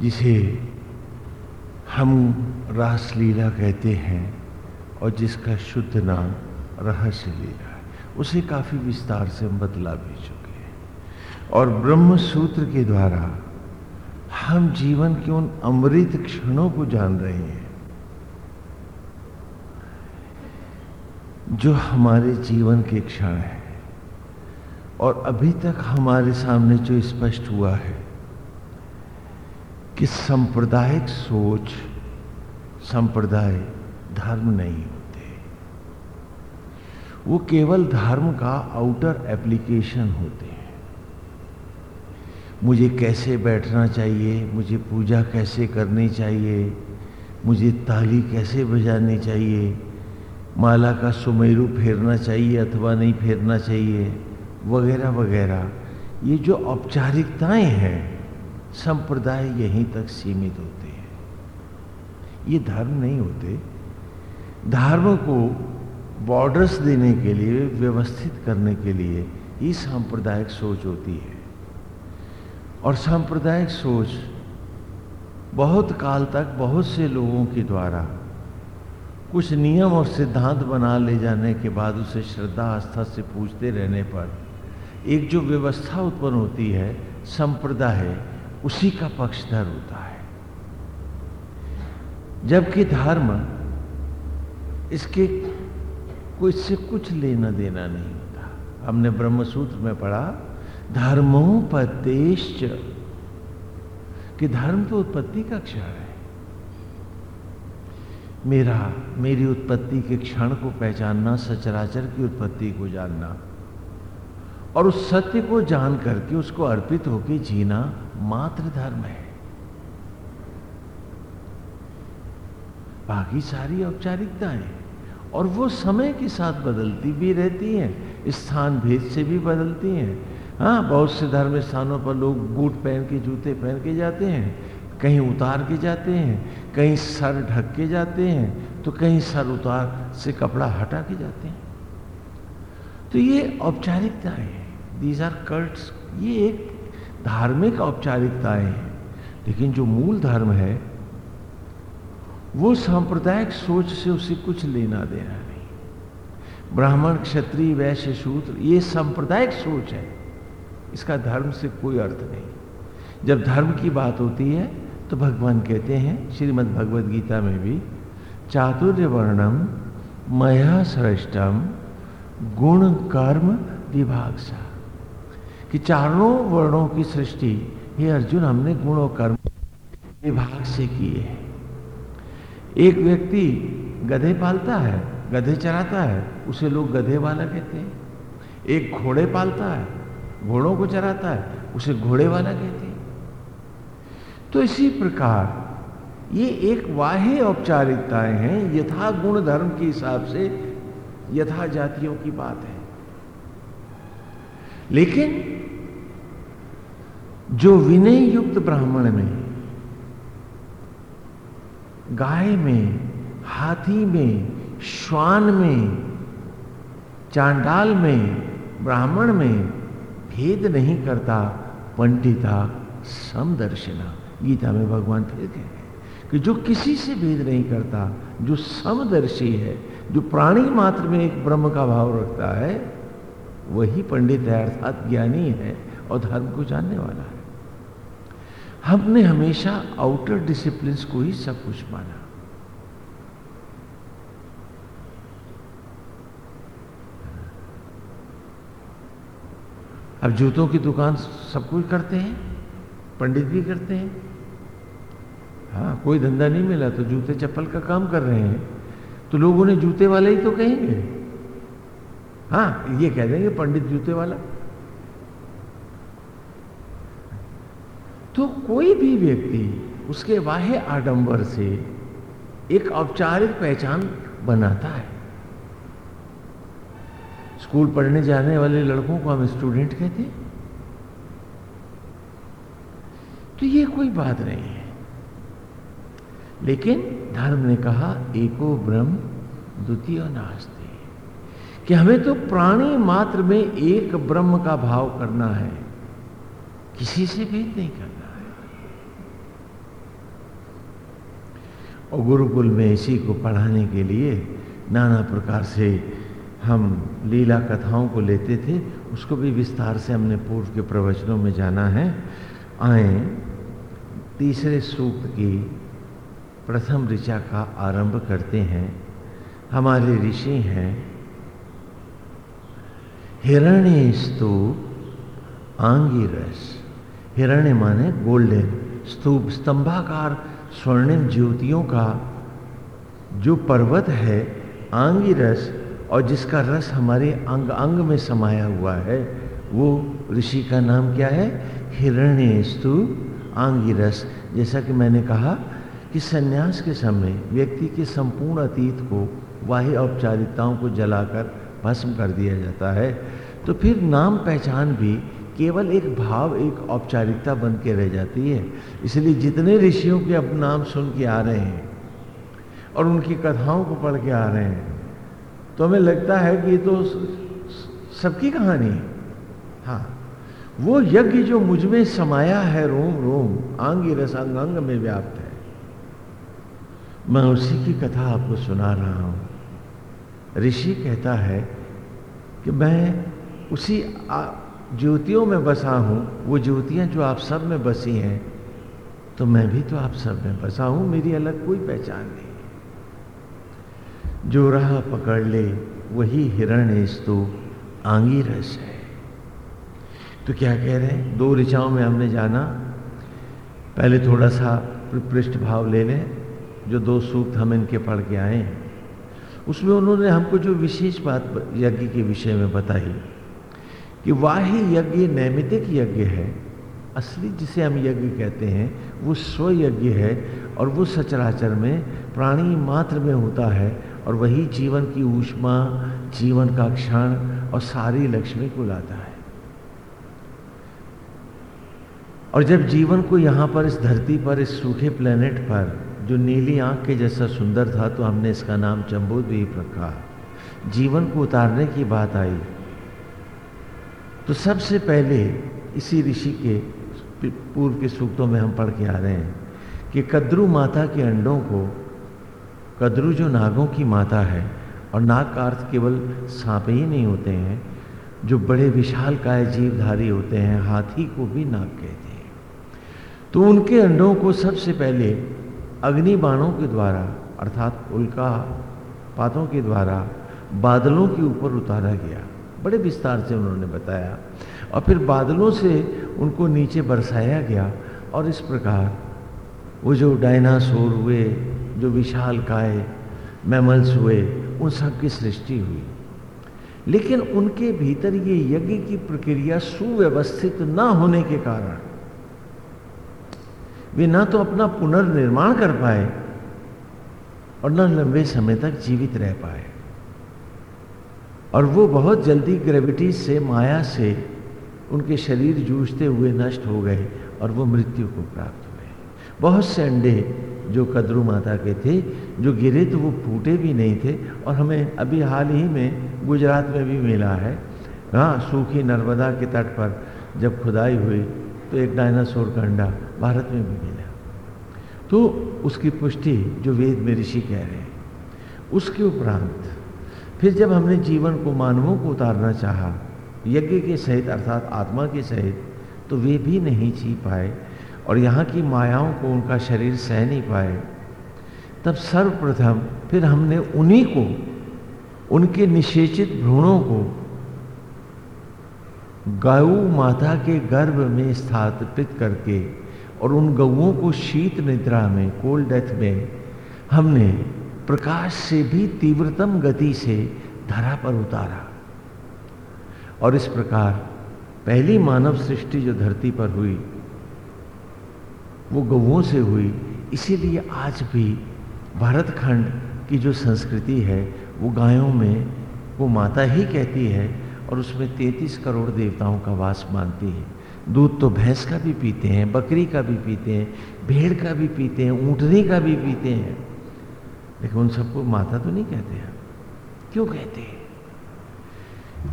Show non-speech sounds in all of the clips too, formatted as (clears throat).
जिसे हम रासलीला कहते हैं और जिसका शुद्ध नाम रहस्य लीला है। उसे काफ़ी विस्तार से हम बदला भी चुके हैं। और ब्रह्म सूत्र के द्वारा हम जीवन के उन अमृत क्षणों को जान रहे हैं, जो हमारे जीवन के क्षण हैं। और अभी तक हमारे सामने जो स्पष्ट हुआ है कि सांप्रदायिक सोच, संप्रदाय धर्म नहीं होते। वो केवल धर्म का आउटर एप्लीकेशन होते हैं। मुझे कैसे बैठना चाहिए? मुझे पूजा कैसे करनी चाहिए? मुझे ताली कैसे बजानी चाहिए? माला का सुमेरु फेरना चाहिए अथवा नहीं फेरना चाहिए? वगैरह वगैरह। ये जो औपचारिकताएँ हैं संप्रदाय यहीं तक सीमित होते हैं। ये धर्म नहीं होते। धर्म को बॉर्डर्स देने के लिए, व्यवस्थित करने के लिए ये सांप्रदायिक सोच होती है। और सांप्रदायिक सोच बहुत काल तक बहुत से लोगों के द्वारा कुछ नियम और सिद्धांत बना ले जाने के बाद उसे श्रद्धा, आस्था से पूछते रहने पर एक जो व्यवस्था उत्पन्न होती है, संप्रदाय उसी का पक्षधर होता है। जबकि धर्म इसके को इससे कुछ लेना देना नहीं होता। हमने ब्रह्मसूत्र में पढ़ा धर्मोपदेश कि धर्म तो उत्पत्ति का क्षण है। मेरा, मेरी उत्पत्ति के क्षण को पहचानना, सचराचर की उत्पत्ति को जानना और उस सत्य को जान करके उसको अर्पित होकर जीना मात्र धर्म है। बाकी सारी औपचारिकताएँ और वो समय के साथ बदलती भी रहती हैं, स्थान भेद से भी बदलती हैं। हाँ बहुत से धर्म स्थानों पर लोग बूट पहन के, जूते पहन के जाते हैं, कहीं उतार के जाते हैं, कहीं सर ढक के जाते हैं तो कहीं सर उतार से कपड़ा हटा के जाते हैं। तो ये औपचारिकताएँ हैं। दीज आर कर्ट्स ये एक धार्मिक औपचारिकताएँ हैं। लेकिन जो मूल धर्म है, वो सांप्रदायिक सोच से उसे कुछ लेना देना नहीं। ब्राह्मण, क्षत्रिय, वैश्य, शूद्र, ये सांप्रदायिक सोच है। इसका धर्म से कोई अर्थ नहीं। जब धर्म की बात होती है तो भगवान कहते हैं, श्रीमद् भगवद गीता में भी चातुर्य वर्णम मया श्रेष्ठम गुण कर्म विभाग सा। कि चारों वर्णों की सृष्टि ये अर्जुन, हमने गुण और कर्म विभाग से किए है। एक व्यक्ति गधे पालता है, गधे चराता है, उसे लोग गधे वाला कहते हैं। एक घोड़े पालता है, घोड़ों को चराता है, उसे घोड़े वाला कहते हैं। तो इसी प्रकार, ये एक वाह्य औपचारिकताएँ हैं, यथा गुण धर्म के हिसाब से यथा जातियों की बात है। लेकिन जो विनय युक्त ब्राह्मण में, गाय में, हाथी में, श्वान में, चांडाल में, ब्राह्मण में भेद नहीं करता पंडिता समदर्शिना। गीता में भगवान फिर कह रहे हैं कि जो किसी से भेद नहीं करता, जो समदर्शी है, जो प्राणी मात्र में एक ब्रह्म का भाव रखता है वही पंडित है अर्थात ज्ञानी है और धर्म को जानने वाला है। हमने हमेशा आउटर डिसिप्लिन को ही सब कुछ माना। अब जूतों की दुकान सब कुछ करते हैं, पंडित भी करते हैं। हाँ कोई धंधा नहीं मिला तो जूते चप्पल का काम कर रहे हैं। तो लोग उन्हें जूते वाले ही तो कहेंगे। हाँ ये कह देंगे पंडित जूते वाला। तो कोई भी व्यक्ति उसके वाह्य आडंबर से एक औपचारिक पहचान बनाता है। स्कूल पढ़ने जाने वाले लड़कों को हम स्टूडेंट कहते हैं। तो ये कोई बात नहीं है। लेकिन धर्म ने कहा, एको ब्रह्म द्वितीय नास्ते। कि हमें तो प्राणी मात्र में एक ब्रह्म का भाव करना है। किसी से भेद नहीं करना है। और गुरुकुल में इसी को पढ़ाने के लिए नाना प्रकार से हम लीला कथाओं को लेते थे, उसको भी विस्तार से हमने पूर्व के प्रवचनों में जाना है। आए, तीसरे सूक्त की प्रथम ऋचा का आरंभ करते हैं। हमारे ऋषि हैं हिरण्य स्तूप आंगी रस हिरण्य माने गोल्डन स्तूप, स्तंभाकार स्वर्णिम ज्योतियों का। जो पर्वत है आंगी रस और जिसका रस हमारे अंग अंग में समाया हुआ है, वो ऋषि का नाम क्या है? हिरण्य स्तूप जैसा कि मैंने कहा कि सन्यास के समय व्यक्ति के संपूर्ण अतीत को वाह्य औपचारिकताओं को जलाकर भस्म कर दिया जाता है। तो फिर नाम पहचान भी केवल एक भाव, एक औपचारिकता बन के रह जाती है। इसलिए जितने ऋषियों के अब नाम सुन के आ रहे हैं और उनकी कथाओं को पढ़ के आ रहे हैं तो हमें लगता है कि तो सबकी कहानी है। हाँ वो यज्ञ जो मुझमें समाया है रोम रोम, आंगी रसांग अंग में व्याप्त है। मैं उसी की कथा आपको सुना रहा हूँ। ऋषि कहता है कि मैं उसी ज्योतियों में बसा हूँ, वो ज्योतियाँ जो आप सब में बसी हैं तो मैं भी तो आप सब में बसा हूँ, मेरी अलग कोई पहचान नहीं जो राह पकड़ ले, वही हिरण स्तू आंगी रस है। तो क्या कह रहे हैं? दो ऋचाओं में हमने जाना। पहले थोड़ा सा पृष्ठ भाव ले लें, जो दो सूक्त हम इनके पढ़ के आए हैं। उसमें उन्होंने हमको जो विशेष बात यज्ञ के विषय में बताई, कि वाही यज्ञ नैमितिक यज्ञ है। असली जिसे हम यज्ञ कहते हैं, वो स्व यज्ञ है और वो सचराचर में प्राणी मात्र में होता है और वही जीवन की ऊष्मा, जीवन का क्षण और सारी लक्ष्मी को लाता है। और जब जीवन को यहाँ पर इस धरती पर, इस सूखे प्लेनेट पर जो नीली आँख के जैसा सुंदर था तो हमने इसका नाम चंबूद्वीप रखा। जीवन को उतारने की बात आई। तो सबसे पहले इसी ऋषि के पूर्व के सूक्तों में हम पढ़ के आ रहे हैं कि कद्रू माता के अंडों को, कद्रू जो नागों की माता है, और नाग का अर्थ केवल सांप ही नहीं होते हैं, जो बड़े विशाल काय जीवधारी होते हैं, हाथी को भी नाग कहते हैं। तो उनके अंडों को सबसे पहले अग्नि बाणों के द्वारा, अर्थात उल्का पातों के द्वारा बादलों के ऊपर उतारा गया। बड़े विस्तार से उन्होंने बताया। और फिर बादलों से उनको नीचे बरसाया गया और इस प्रकार वो जो डायनासोर हुए, जो विशाल काय, मैमल्स हुए, उन सब की सृष्टि हुई। लेकिन उनके भीतर ये यज्ञ की प्रक्रिया सुव्यवस्थित न होने के कारण वे ना तो अपना पुनर्निर्माण कर पाए और न लंबे समय तक जीवित रह पाए। और वो बहुत जल्दी ग्रेविटी से, माया से उनके शरीर जूझते हुए नष्ट हो गए और वो मृत्यु को प्राप्त हुए। बहुत से अंडे जो कद्रू माता के थे, जो गिरे तो वो फूटे भी नहीं थे और हमें अभी हाल ही में गुजरात में भी मिला है। हाँ सूखी नर्मदा के तट पर जब खुदाई हुई तो एक डायनासोर का अंडा भारत में भी मिला। तो उसकी पुष्टि जो वेद में ऋषि कह रहे हैं, उसके उपरांत फिर जब हमने जीवन को मानवों को उतारना चाहा, यज्ञ के सहित अर्थात आत्मा के सहित तो वे भी नहीं जी पाए और यहाँ की मायाओं को उनका शरीर सह नहीं पाए, तब सर्वप्रथम फिर हमने उन्हीं को, उनके निषेचित भ्रूणों को गौ माता के गर्भ में स्थापित करके और उन गऊओं को शीत निद्रा में कोल्ड डेथ में, हमने प्रकाश से भी तीव्रतम गति से धरा पर उतारा। और इस प्रकार पहली मानव सृष्टि जो धरती पर हुई, वो गौों से हुई। इसीलिए आज भी भारत खंड की जो संस्कृति है, वो गायों में वो माता ही कहती है और उसमें तैतीस करोड़ देवताओं का वास मानती है। दूध तो भैंस का भी पीते हैं, बकरी का भी पीते हैं, भेड़ का भी पीते हैं, ऊँटनी का भी पीते हैं। लेकिन उन सबको माता तो नहीं कहते हैं। क्यों कहते हैं?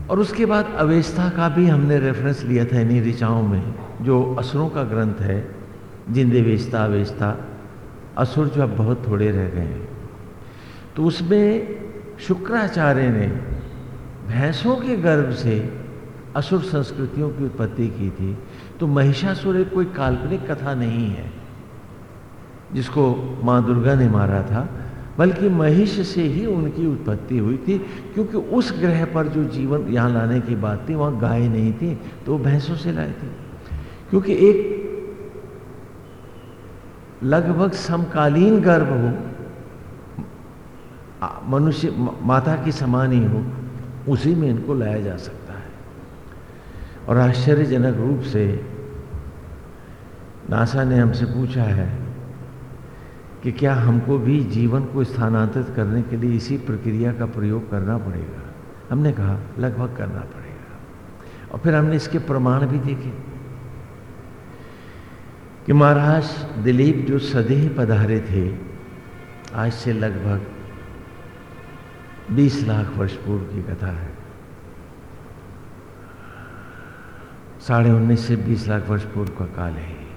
और उसके बाद अवेस्था का भी हमने रेफरेंस लिया था इन्हीं ऋचाओं में, जो असुरों का ग्रंथ है, जिंदे वेचता वेचता असुर जो अब बहुत थोड़े रह गए हैं। तो उसमें शुक्राचार्य ने भैंसों के गर्भ से असुर संस्कृतियों की उत्पत्ति की थी तो महिषासुर एक कोई काल्पनिक कथा नहीं है, जिसको माँ दुर्गा ने मारा था, बल्कि महिष से ही उनकी उत्पत्ति हुई थी, क्योंकि उस ग्रह पर जो जीवन यहाँ लाने की बात थी, वहाँ गाय नहीं थी तो भैंसों से लाए थे। क्योंकि एक लगभग समकालीन गर्भ हो मनुष्य माता की समान ही हो उसी में इनको लाया जा सकता है। और आश्चर्यजनक रूप से नासा ने हमसे पूछा है कि क्या हमको भी जीवन को स्थानांतरित करने के लिए इसी प्रक्रिया का प्रयोग करना पड़ेगा? हमने कहा, लगभग करना पड़ेगा। और फिर हमने इसके प्रमाण भी देखे कि महाराज दिलीप जो सदैह पधारे थे, आज से लगभग 20 लाख वर्ष पूर्व की कथा है। साढ़े उन्नीस से 20 लाख वर्ष पूर्व का काल है।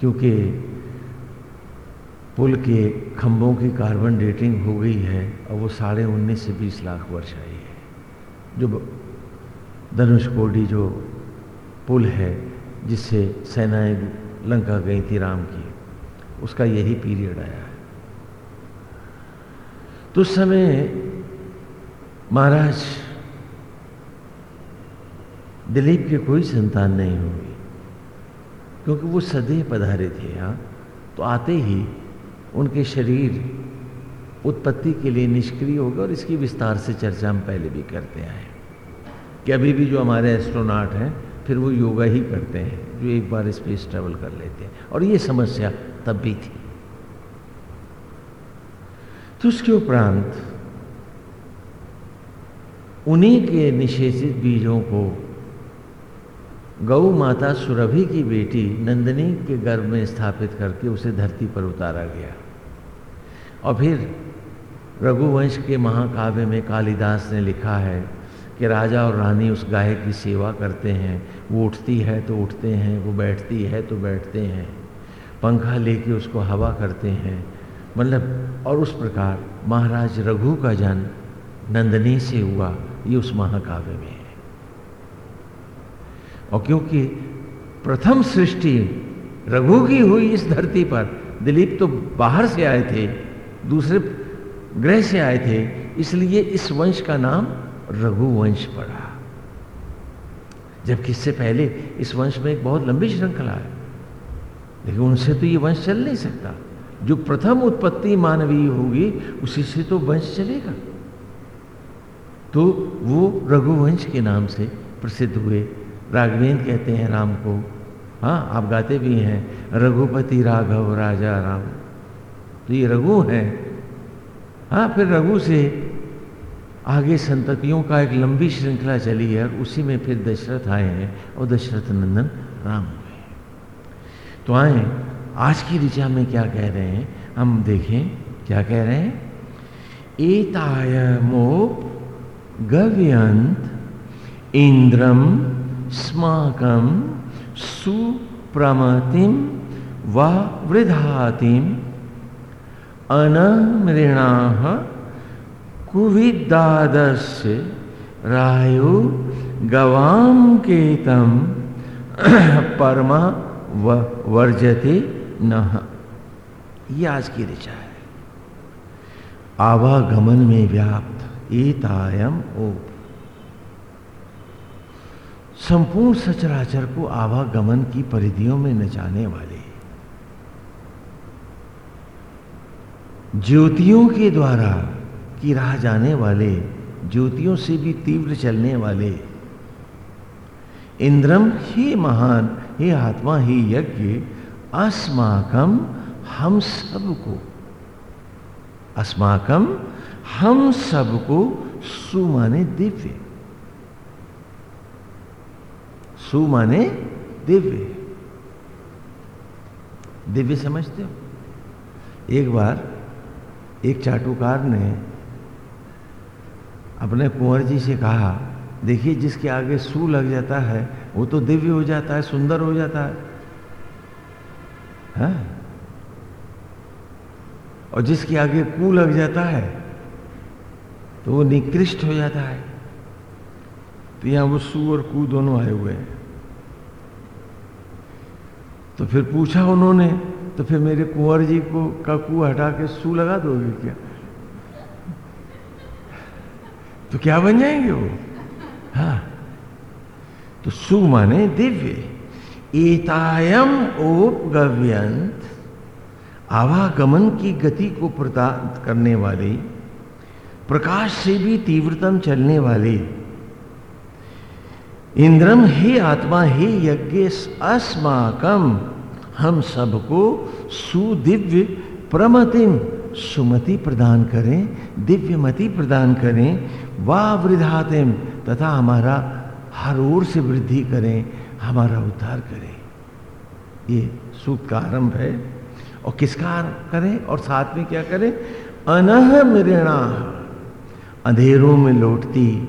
क्योंकि पुल के खंभों की कार्बन डेटिंग हो गई है और वो साढ़े उन्नीस से बीस लाख वर्ष आई है। जो धनुषकोडी जो पुल है, जिससे सेनाएँ लंका गई थी राम की, उसका यही पीरियड आया। तो उस समय महाराज, दिलीप के कोई संतान नहीं होगी, क्योंकि वो सदैव पधारे थे यहाँ तो आते ही उनके शरीर उत्पत्ति के लिए निष्क्रिय हो गए और इसकी विस्तार से चर्चा हम पहले भी करते आए कि अभी भी जो हमारे एस्ट्रोनॉट हैं, फिर वो योगा ही करते हैं, जो एक बार स्पेस ट्रेवल कर लेते हैं। और ये समस्या तब भी थी। तो उसके उपरांत उन्हीं के निषेधित बीजों को गौ माता सुरभि की बेटी नंदिनी के गर्भ में स्थापित करके उसे धरती पर उतारा गया। और फिर रघुवंश के महाकाव्य में कालिदास ने लिखा है कि राजा और रानी उस गाय की सेवा करते हैं, वो उठती है तो उठते हैं, वो बैठती है तो बैठते हैं, पंखा लेके उसको हवा करते हैं मतलब और उस प्रकार महाराज रघु का जन्म नंदनी से हुआ, ये उस महाकाव्य में है। और क्योंकि प्रथम सृष्टि रघु की हुई इस धरती पर, दिलीप तो बाहर से आए थे, दूसरे ग्रह से आए थे, इसलिए इस वंश का नाम रघुवंश पड़ा। जबकि इससे पहले इस वंश में एक बहुत लंबी श्रृंखला है। लेकिन उनसे तो ये वंश चल नहीं सकता। जो प्रथम उत्पत्ति मानवीय होगी, उसी से तो वंश चलेगा। तो वो रघुवंश के नाम से प्रसिद्ध हुए। राघवेंद्र कहते हैं राम को हाँ आप गाते भी हैं। रघुपति राघव, राजा राम। तो ये रघु है। हाँ फिर रघु से आगे संततियों का एक लंबी श्रृंखला चली है और उसी में फिर दशरथ आए हैं और दशरथ नंदन राम हुए। तो आए आज की ऋचा में क्या कह रहे हैं? हम देखें, क्या कह रहे हैं? एतायमोप गव्यंत इंद्रम स्माकम सुप्रमतिम व वृधातिम अनमृणा कुविदादस्य रायु गवाम केतम परमा वर्जते। न। ये आज की ऋचा है। आवागमन में व्याप्त एतायम ओप। संपूर्ण सचराचर को आवागमन की परिधियों में नचाने वाले। ज्योतियों के द्वारा की राह जाने वाले, ज्योतियों से भी तीव्र चलने वाले। इंद्रम, ही महान, हे आत्मा, ही यज्ञ अस्माकम हम सबको। अस्माकम हम सबको सुमाने दिव्य। सुमाने दिव्य। दिव्य समझते हो? एक बार एक चाटुकार ने अपने कुंवर जी से कहा, देखिए, जिसके आगे सू लग जाता है, वो तो दिव्य हो जाता है, सुंदर हो जाता है। हा? और जिसके आगे कू लग जाता है तो वो निकृष्ट हो जाता है। तो यहाँ वो सू और कू दोनों आए हुए हैं। तो फिर पूछा उन्होंने तो फिर मेरे कुंवर जी को का कू हटा के सू लगा दोगे क्या? तो क्या बन जाएँगे वो? हाँ। तो सु माने दिव्य। एतायम उपगव्यंत। आवागमन की गति को प्रदान करने वाले, प्रकाश से भी तीव्रतम चलने वाले। इंद्रम हे आत्मा, हे यज्ञ अस्माकम हम सबको सुदिव्य प्रमतिम सुमति प्रदान करें दिव्य दिव्यमति प्रदान करें वाह वृद्धातिम तथा हमारा हर ओर से वृद्धि करें, हमारा उद्धार करें। ये सूत का आरंभ है। और किसका करें और साथ में क्या करें? अनह मृणा अंधेरों में लौटती,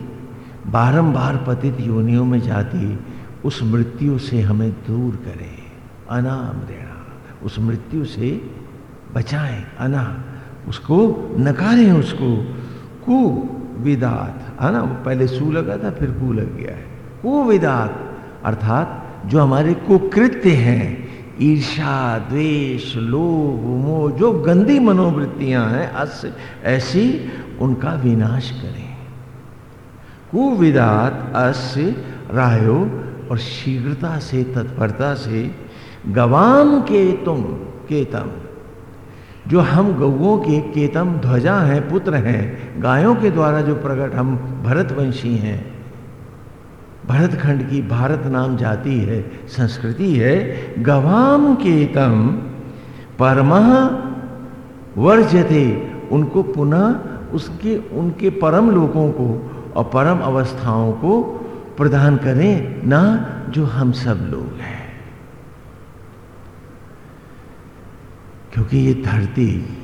बारंबार पतित योनियों में जाती, उस मृत्यु से हमें दूर करें। अनामृणा उस मृत्यु से बचाएँ। अना। उसको नकारें उसको। कु विदात। है ना पहले सू लगा था, फिर कु लग गया है। कुविदात, अर्थात जो हमारे कुकृत्य हैं ईर्षा द्वेष, लोभ, मोह, जो गंदी मनोवृत्तियाँ हैं, अस, ऐसी उनका विनाश करें। कुविदात अस्य रायो और शीघ्रता से, तत्परता से, गवाम के तुम, केतम। जो हम गौओं के केतम ध्वजा हैं, पुत्र हैं, गायों के द्वारा जो प्रकट हम भरतवंशी हैं भरत खंड की भारत नाम जाति है, संस्कृति है, गवाम केतम परमा वर्जते। उनको पुनः उसके, उनके परम लोगों को और परम अवस्थाओं को प्रदान करें ना जो हम सब लोग हैं। क्योंकि ये धरती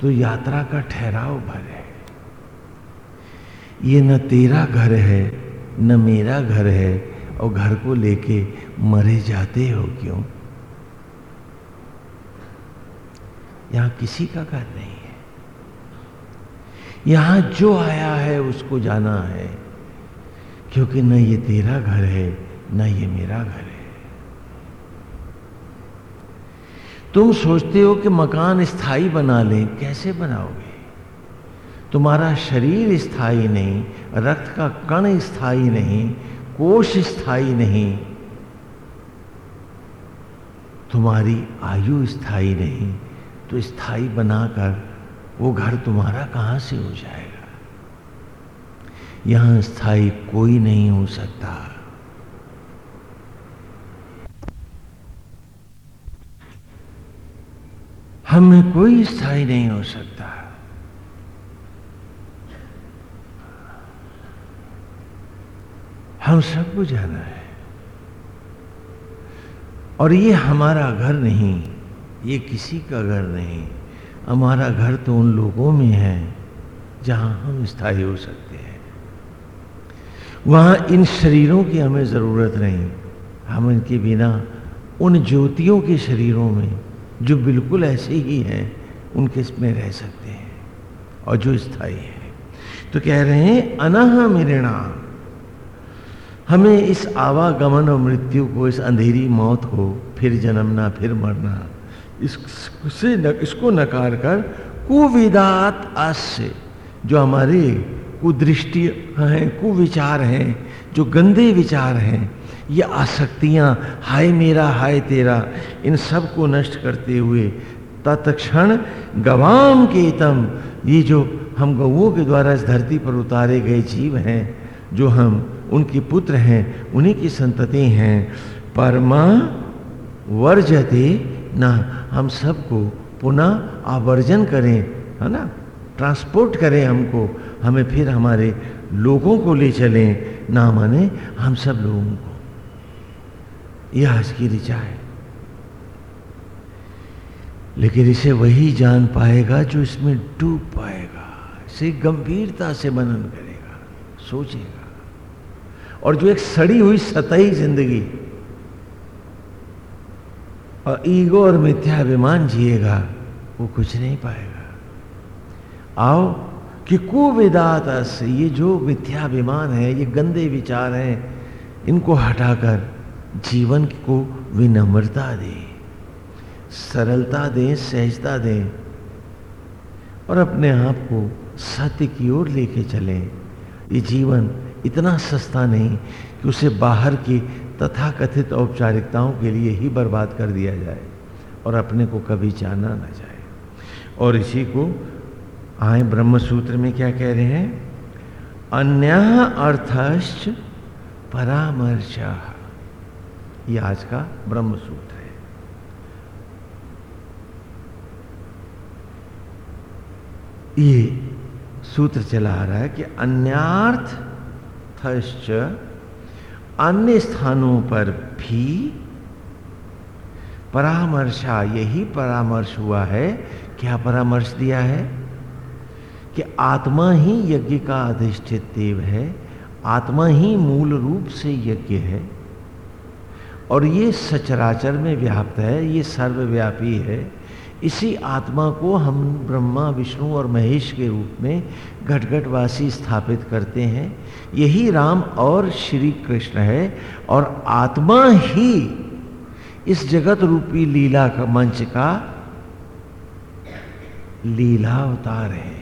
तो यात्रा का ठहराव भर है। ये न तेरा घर है न मेरा घर है और घर को लेके मरे जाते हो क्यों? यहाँ किसी का घर नहीं है। यहाँ जो आया है, उसको जाना है, क्योंकि न ये तेरा घर है, न ये मेरा घर है। तुम सोचते हो कि मकान स्थायी बना लें, कैसे बनाओगे? तुम्हारा शरीर स्थायी नहीं, रक्त का कण स्थायी नहीं, कोष स्थायी नहीं। तुम्हारी आयु स्थायी नहीं तो स्थायी बनाकर वो घर तुम्हारा कहाँ से हो जाएगा? यहाँ स्थायी कोई नहीं हो सकता। हम कोई स्थायी नहीं हो सकता। हम सबको जाना है। और ये हमारा घर नहीं, ये किसी का घर नहीं। हमारा घर तो उन लोगों में है जहाँ हम स्थायी हो सकते हैं। वहाँ इन शरीरों की हमें ज़रूरत नहीं। हम इनके बिना, उन ज्योतियों के शरीरों में, जो बिल्कुल ऐसे ही हैं, उनके इसमें रह सकते हैं और जो स्थायी है। तो कह रहे हैं, अनह मिरणा हमें इस आवागमन और मृत्यु को इस अंधेरी मौत को फिर जन्मना फिर मरना इससे न, इसको नकार कर कुविदात आस्य जो हमारे कुदृष्टि हैं कुविचार हैं जो गंदे विचार हैं ये आसक्तियाँ हाय मेरा हाय तेरा इन सबको नष्ट करते हुए तत्क्षण गवाम के तम ये जो हम गौओं के द्वारा इस धरती पर उतारे गए जीव हैं जो हम उनके पुत्र हैं, उन्हीं की संतति हैं। परमा वर्जते ना, हम सबको पुनः आवर्जन करें, है ना? ट्रांसपोर्ट करें हमको, हमें फिर हमारे लोगों को ले चलें, ना माने हम सब लोगों को। यह आज की ऋचा है। लेकिन इसे वही जान पाएगा जो इसमें डूब पाएगा, इसे गंभीरता से मनन करेगा, सोचेगा। और जो एक सड़ी हुई सतही ज़िंदगी। और ईगो और मिथ्याभिमान जिएगा, वो कुछ नहीं पाएगा। आओ कि कुविदात ये जो मिथ्याभिमान है, ये गंदे विचार हैं, इनको हटाकर जीवन को विनम्रता दे। सरलता दें, सहजता दें और अपने आप को सत्य की ओर लेके चलें। ये जीवन इतना सस्ता नहीं कि उसे बाहर की तथाकथित औपचारिकताओं के लिए ही बर्बाद कर दिया जाए और अपने को कभी जाना ना जाए। और इसी को आए ब्रह्म सूत्र में क्या कह रहे हैं? अन्य अर्थश्च परामर्श। ये आज का ब्रह्म सूत्र है। ये सूत्र चला आ रहा है कि अन्यार्थ अन्य स्थानों पर भी परामर्शा, यही परामर्श हुआ है। क्या परामर्श दिया है? कि आत्मा ही यज्ञ का अधिष्ठित देव है, आत्मा ही मूल रूप से यज्ञ है। और ये सचराचर में व्याप्त है, ये सर्वव्यापी है। इसी आत्मा को हम ब्रह्मा, विष्णु और महेश के रूप में घटघटवासी स्थापित करते हैं। यही राम और श्री कृष्ण है और आत्मा ही इस जगत रूपी लीला का मंच का लीला अवतार है।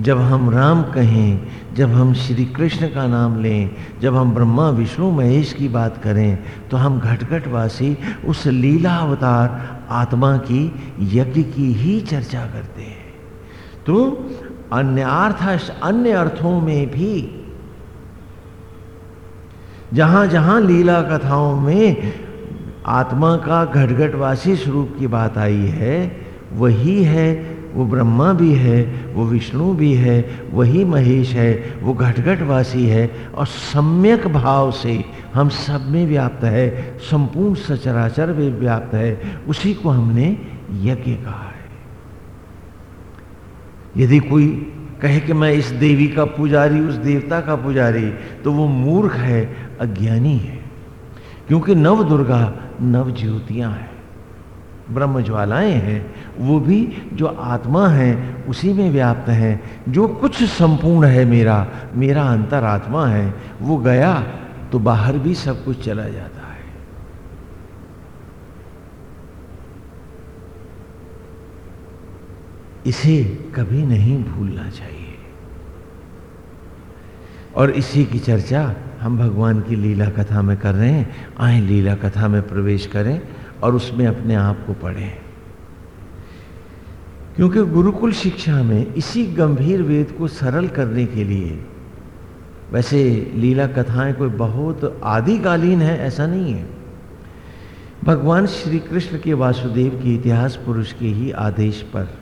जब हम राम कहें, जब हम श्री कृष्ण का नाम लें, जब हम ब्रह्मा, विष्णु, महेश की बात करें तो हम घटघटवासी उस लीला अवतार आत्मा की यज्ञ की ही चर्चा करते हैं। तो अन्य अर्थ अन्य अर्थों में भी जहाँ जहाँ लीला कथाओं में आत्मा का घटघटवासी स्वरूप की बात आई है, वही है वो ब्रह्मा भी है, वो विष्णु भी है, वही महेश है, वो घटघटवासी है और सम्यक भाव से हम सब में व्याप्त है, संपूर्ण सचराचर में व्याप्त है, उसी को हमने यज्ञ कहा है। यदि कोई कहे कि मैं इस देवी का पुजारी, उस देवता का पुजारी तो वो मूर्ख है, अज्ञानी है, क्योंकि नव दुर्गा नव ज्योतियाँ हैं। ब्रह्म ज्वालाएँ हैं, वो भी जो आत्मा है, उसी में व्याप्त है। जो कुछ संपूर्ण है मेरा मेरा अंतर आत्मा है, वो गया तो बाहर भी सब कुछ चला जाता है। इसे कभी नहीं भूलना चाहिए। और इसी की चर्चा हम भगवान की लीला कथा में कर रहे हैं। आए लीला कथा में प्रवेश करें। और उसमें अपने आप को पढ़ें। क्योंकि गुरुकुल शिक्षा में इसी गंभीर वेद को सरल करने के लिए, वैसे लीला कथाएँ कोई बहुत आदिकालीन है, ऐसा नहीं है। भगवान श्री कृष्ण के वासुदेव के इतिहास पुरुष के ही आदेश पर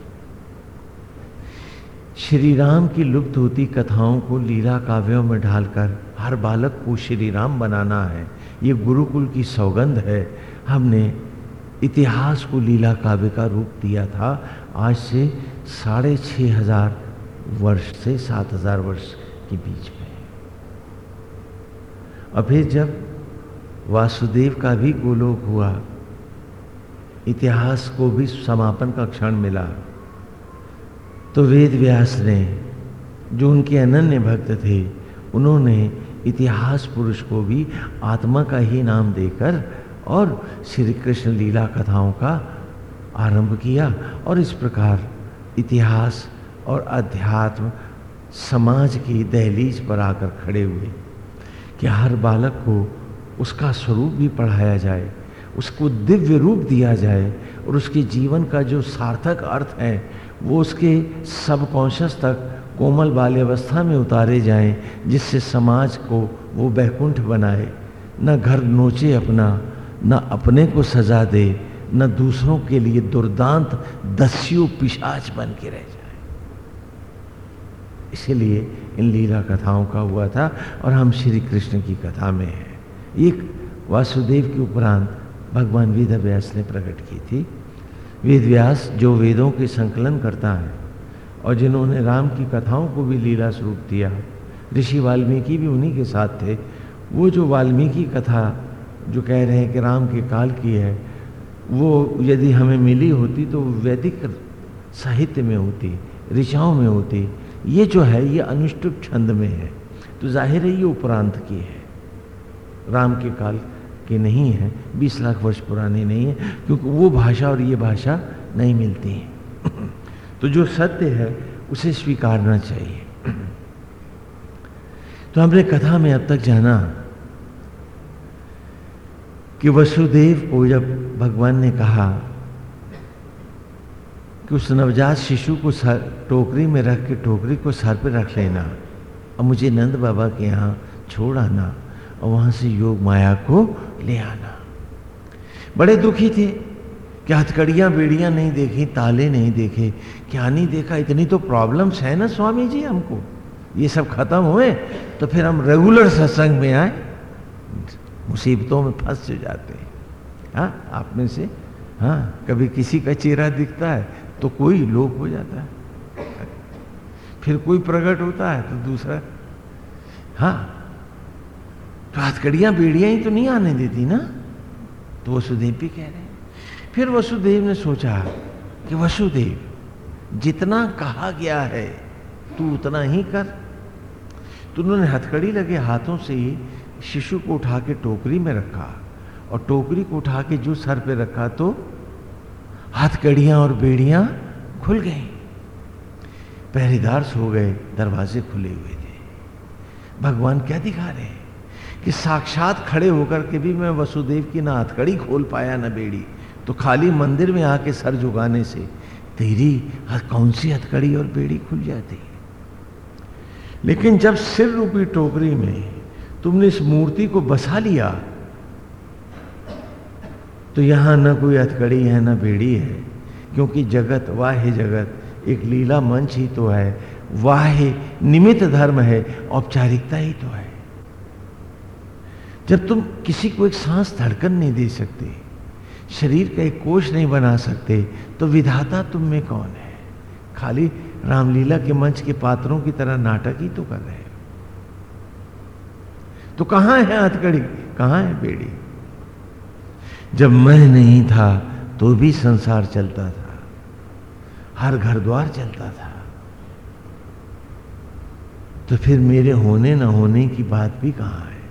श्री राम की लुप्त होती कथाओं को लीला काव्यों में ढालकर हर बालक को श्री राम बनाना है। ये गुरुकुल की सौगंध है। हमने इतिहास को लीला काव्य का रूप दिया था। आज से साढ़े छः हज़ार वर्ष से सात हज़ार वर्ष के बीच में। और फिर जब वासुदेव का भी गोलोक हुआ, इतिहास को भी समापन का क्षण मिला तो वेद व्यास ने, जो उनके अनन्य भक्त थे, उन्होंने इतिहास पुरुष को भी आत्मा का ही नाम देकर और श्री कृष्ण लीला कथाओं का आरंभ किया और इस प्रकार इतिहास और अध्यात्म, समाज की दहलीज पर आकर खड़े हुए कि हर बालक को उसका स्वरूप भी पढ़ाया जाए, उसको दिव्य रूप दिया जाए और उसके जीवन का जो सार्थक अर्थ है, वो उसके सबकॉन्शस तक कोमल बाल्यावस्था में उतारे जाएँ, जिससे समाज को वो बैकुंठ बनाए, न घर नोचे अपना न अपने को सजा दे, न दूसरों के लिए दुर्दांत दस्यु पिशाच बन के रह जाए। इसीलिए इन लीला कथाओं का हुआ था और हम श्री कृष्ण की कथा में हैं। एक वासुदेव के उपरांत भगवान वेद व्यास ने प्रकट की थी। वेद व्यास जो वेदों के संकलन करता है और जिन्होंने राम की कथाओं को भी लीला स्वरूप दिया, ऋषि वाल्मीकि भी उन्हीं के साथ थे, वो जो वाल्मीकि कथा जो कह रहे हैं कि राम के काल की है, वो यदि हमें मिली होती तो वैदिक साहित्य में होती ऋषाओं में होती। ये जो है, ये अनुष्टुप छंद में है। तो ज़ाहिर है, ये उपरांत की है। राम के काल के नहीं है, बीस लाख वर्ष पुरानी नहीं है, क्योंकि वो भाषा और ये भाषा नहीं मिलती है। (clears throat) तो जो सत्य है, उसे स्वीकारना चाहिए। (clears throat) तो हमने कथा में अब तक जाना। कि वसुदेव को जब भगवान ने कहा कि उस नवजात शिशु को सर, टोकरी में रख के, टोकरी को सर पर रख लेना और मुझे नंद बाबा के यहाँ छोड़ आना और वहाँ से योग माया को ले आना। बड़े दुखी थे कि हथकड़ियाँ, बेड़ियाँ नहीं देखी, ताले नहीं देखे, क्या नहीं देखा? इतनी तो प्रॉब्लम्स है ना स्वामी जी हमको। ये सब खत्म हुए तो फिर हम रेगुलर सत्संग में आए। मुसीबतों में फंस जाते हैं। हाँ आप में से हाँ कभी किसी का चेहरा दिखता है तो कोई लोप हो जाता है। फिर कोई प्रकट होता है तो दूसरा हाँ तो हथकड़ियाँ, बेड़ियाँ ही तो नहीं आने देती ना? तो वसुदेव भी कह रहे हैं। फिर वसुदेव ने सोचा कि वसुदेव, जितना कहा गया है, तू उतना ही कर। तो उन्होंने हथकड़ी लगे हाथों से शिशु को उठा के टोकरी में रखा और टोकरी को उठा के जो सर पे रखा तो हथकड़ियाँ और बेड़ियाँ खुल गई। पहरेदार सो गए, दरवाजे खुले हुए थे। भगवान क्या दिखा रहे हैं कि साक्षात खड़े होकर के भी मैं वसुदेव की ना हथकड़ी खोल पाया, ना बेड़ी। तो खाली मंदिर में आके सर झुकाने से तेरी कौन सी हथकड़ी और बेड़ी खुल जाती? लेकिन जब सिर रूपी टोकरी में तुमने इस मूर्ति को बसा लिया तो यहाँ ना कोई हथकड़ी है, ना बेड़ी है, क्योंकि जगत वाह जगत, एक लीला मंच ही तो है वाह निमित्त धर्म है, औपचारिकता ही तो है। जब तुम किसी को एक सांस धड़कन नहीं दे सकते, शरीर का एक कोष नहीं बना सकते तो विधाता तुम में कौन है? खाली रामलीला के मंच के पात्रों की तरह नाटक ही तो कर रहे तो कहाँ है हथकड़ी कहाँ है बेड़ी? जब मैं नहीं था तो भी संसार चलता था। हर घर द्वार चलता था। तो फिर मेरे होने ना होने की बात भी कहाँ है?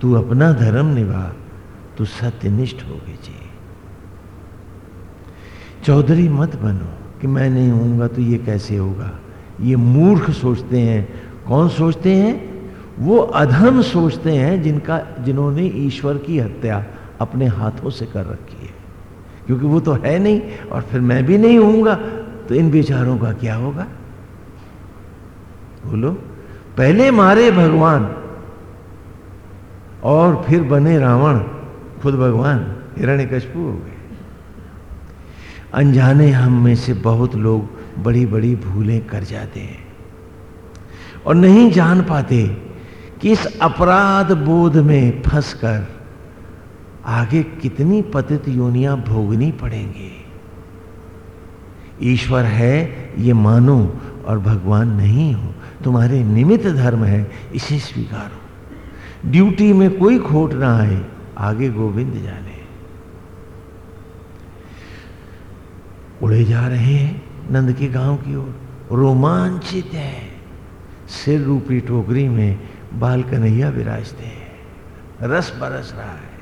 तू अपना धर्म निभा, तू सत्यनिष्ठ होगी जी। चौधरी मत बनो कि मैं नहीं होऊँगा तो ये कैसे होगा? ये मूर्ख सोचते हैं। कौन सोचते हैं? वो अधम सोचते हैं जिनका, जिन्होंने ईश्वर की हत्या अपने हाथों से कर रखी है। क्योंकि वो तो है नहीं, और फिर मैं भी नहीं हूँगा तो इन विचारों का क्या होगा? बोलो, पहले मारे भगवान, और फिर बने रावण, खुद भगवान हिरण्यकशपु हो गए। अनजाने हम में से बहुत लोग बड़ी बड़ी भूलें कर जाते हैं, और नहीं जान पाते कि इस अपराध बोध में फंसकर आगे कितनी पतित योनियाँ भोगनी पड़ेंगी? ईश्वर है, ये मानो और भगवान नहीं हो। तुम्हारे निमित्त धर्म है, इसे स्वीकारो। ड्यूटी में कोई खोट ना आए, आगे गोविंद जाने। उड़े जा रहे हैं नंद के गाँव की ओर। रोमांचित है। सिर रूपी टोकरी में बाल कन्हैया विराजते हैं, रस बरस रहा है।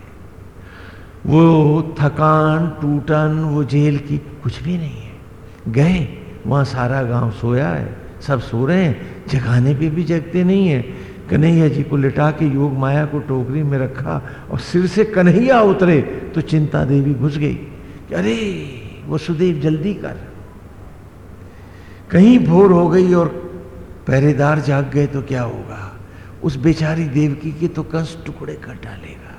वो थकान, टूटन, वो जेल की कुछ भी नहीं है। गए, वहाँ सारा गाँव सोया है, सब सो रहे हैं, जगाने पे भी जगते नहीं है। कन्हैया जी को लिटा के योग माया को टोकरी में रखा और सिर से कन्हैया उतरे तो चिंता देवी घुस गई अरे वसुदेव जल्दी कर। कहीं भोर हो गई और पहरेदार जाग गए तो क्या होगा? उस बेचारी देवकी के तो कंस टुकड़े कर डालेगा।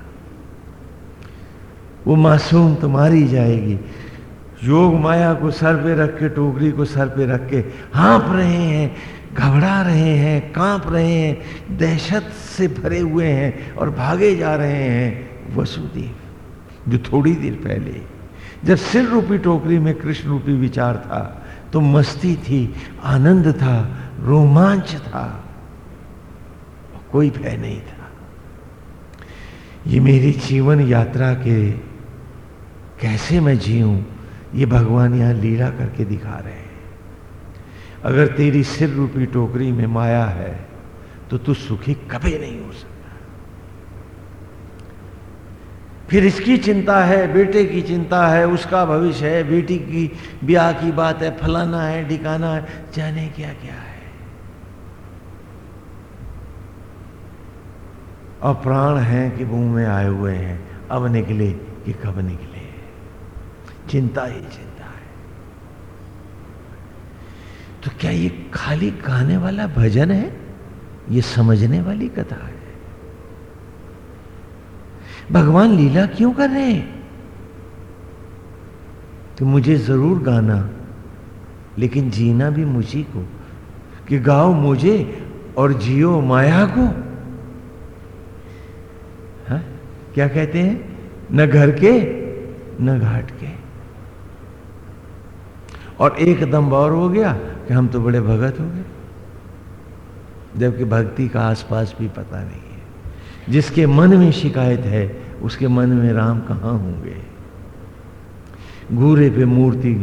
वो मासूम तो मारी जाएगी। योग माया को सर पे रख के, टोकरी को सर पे रख के हाँप रहे हैं, घबरा रहे हैं, काँप रहे हैं, दहशत से भरे हुए हैं और भागे जा रहे हैं वसुदेव। जो थोड़ी देर पहले जब सिर रूपी टोकरी में कृष्ण रूपी विचार था तो मस्ती थी, आनंद था, रोमांच था। कोई भय नहीं था। ये मेरी जीवन यात्रा के कैसे मैं जीऊं, ये भगवान यहाँ लीला करके दिखा रहे हैं। अगर तेरी सिर रूपी टोकरी में माया है तो तू सुखी कभी नहीं हो सकता। फिर इसकी चिंता है, बेटे की चिंता है, उसका भविष्य है, बेटी की ब्याह की बात है, फलाना है, ठिकाना है, जाने क्या क्या है। और प्राण हैं कि मुँह में आए हुए हैं। अब निकले कि कब निकले। चिंता ही चिंता है। तो क्या ये खाली गाने वाला भजन है? ये समझने वाली कथा है। भगवान लीला क्यों कर रहे हैं? तो मुझे ज़रूर गाना, लेकिन जीना भी मुझी को, कि गाओ मुझे और जियो माया को हा? क्या कहते हैं? न घर के, न घाट के। और एकदम और हो गया कि हम तो बड़े भगत हो गए। जबकि भक्ति का आसपास भी पता नहीं है। जिसके मन में शिकायत है, उसके मन में राम कहाँ होंगे? घूरे पे मूर्ति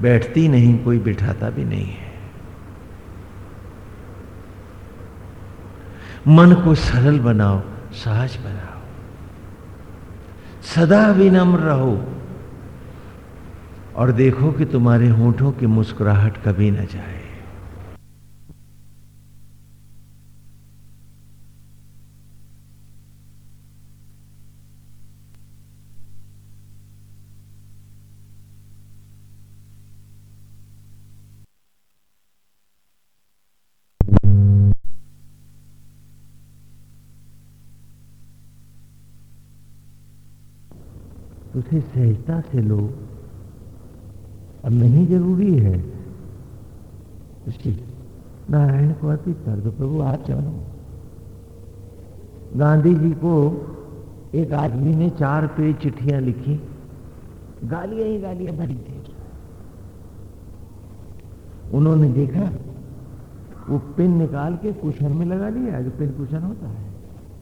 बैठती नहीं, कोई बिठाता भी नहीं है। मन को सरल बनाओ, सहज बनाओ। सदा विनम्र रहो और देखो कि तुम्हारे होठों की मुस्कुराहट कभी न जाए। उसे सहजता से लो। अब नहीं ज़रूरी है। नारायण को अर्पित कर दो प्रभु, आप चलो। गांधी जी को एक आदमी ने चार पेज चिट्ठियाँ लिखी। गालियाँ ही गालियाँ भरी थी उन्होंने देखा, वो पिन निकाल के कुशन में लगा लिया। जो पिन कुशन होता है,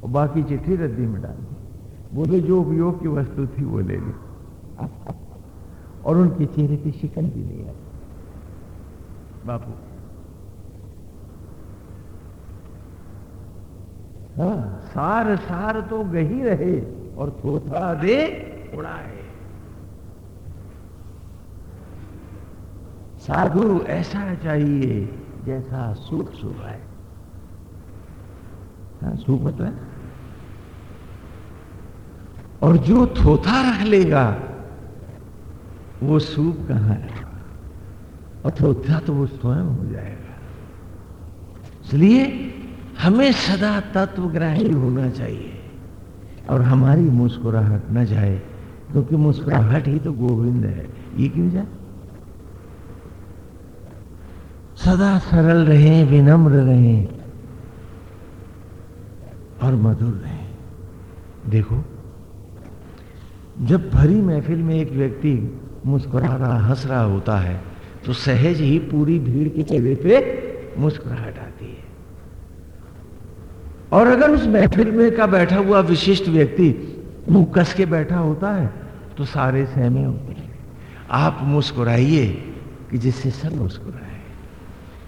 और बाकी चिट्ठी रद्दी में डाल दी। बोले जो उपयोग की वस्तु थी वो ले ली। और उनके चेहरे पे शिकन भी नहीं आई बापू। हाँ सार सार तो गही रहे और थोथा दे उड़ाए। साधु ऐसा चाहिए जैसा सुख सुख है। हाँ, सुख मतलब? और जो थोथा रख लेगा, वो सूप कहाँ है? और थोथा तो वो स्वयं हो जाएगा। इसलिए हमें सदा तत्वग्राही होना चाहिए और हमारी मुस्कुराहट न जाए, क्योंकि मुस्कुराहट ही तो गोविंद है। ये क्यों जाए? सदा सरल रहे, विनम्र रहें और मधुर रहें। देखो जब भरी महफिल में एक व्यक्ति मुस्कुरा रहा हंस रहा होता है तो सहज ही पूरी भीड़ के चेहरे पे मुस्कुराहट आती है। और अगर उस महफिल में का बैठा हुआ विशिष्ट व्यक्ति मुँह कस के बैठा होता है तो सारे सहमे होते हैं। आप मुस्कुराइए कि जिससे सब मुस्कुराए।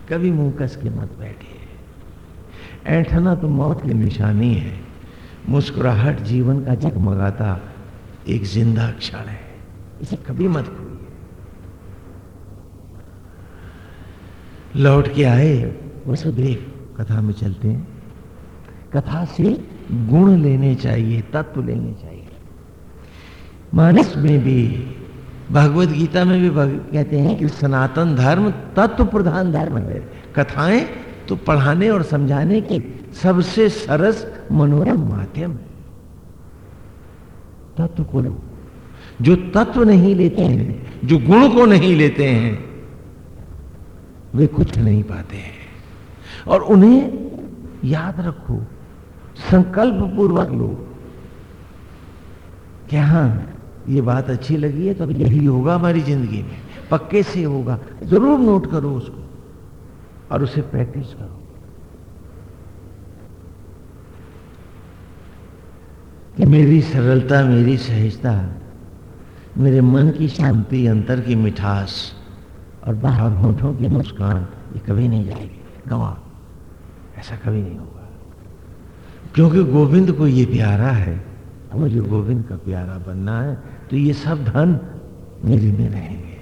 कभी मुँह कस के मत बैठिए। ऐठना तो मौत की निशानी है। मुस्कुराहट जीवन का जगमगाता एक ज़िंदा क्षण है। इसे कभी मत खोइए लौट के आए वसुदेव कथा में चलते हैं। कथा से गुण लेने चाहिए, तत्व लेने चाहिए। मानस में भी, भगवत गीता में भी कहते हैं कि सनातन धर्म तत्व प्रधान धर्म है। कथाएँ तो पढ़ाने और समझाने के सबसे सरस मनोरम माध्यम है। तत्व को लो। जो तत्व नहीं लेते हैं, जो गुण को नहीं लेते हैं, वे कुछ नहीं पाते हैं। और उन्हें याद रखो संकल्प पूर्वक लो क्या हाँ ये बात अच्छी लगी है तो यही होगा हमारी ज़िंदगी में। पक्के से होगा। ज़रूर नोट करो उसको और उसे प्रैक्टिस करो कि मेरी सरलता, मेरी सहजता, मेरे मन की शांति, अंतर की मिठास और बाहर होठों की मुस्कान, ये कभी नहीं जाएगी। गवा ऐसा कभी नहीं होगा। क्योंकि गोविंद को ये प्यारा है मुझे गोविंद का प्यारा बनना है तो ये सब धन मेरे में रहेंगे।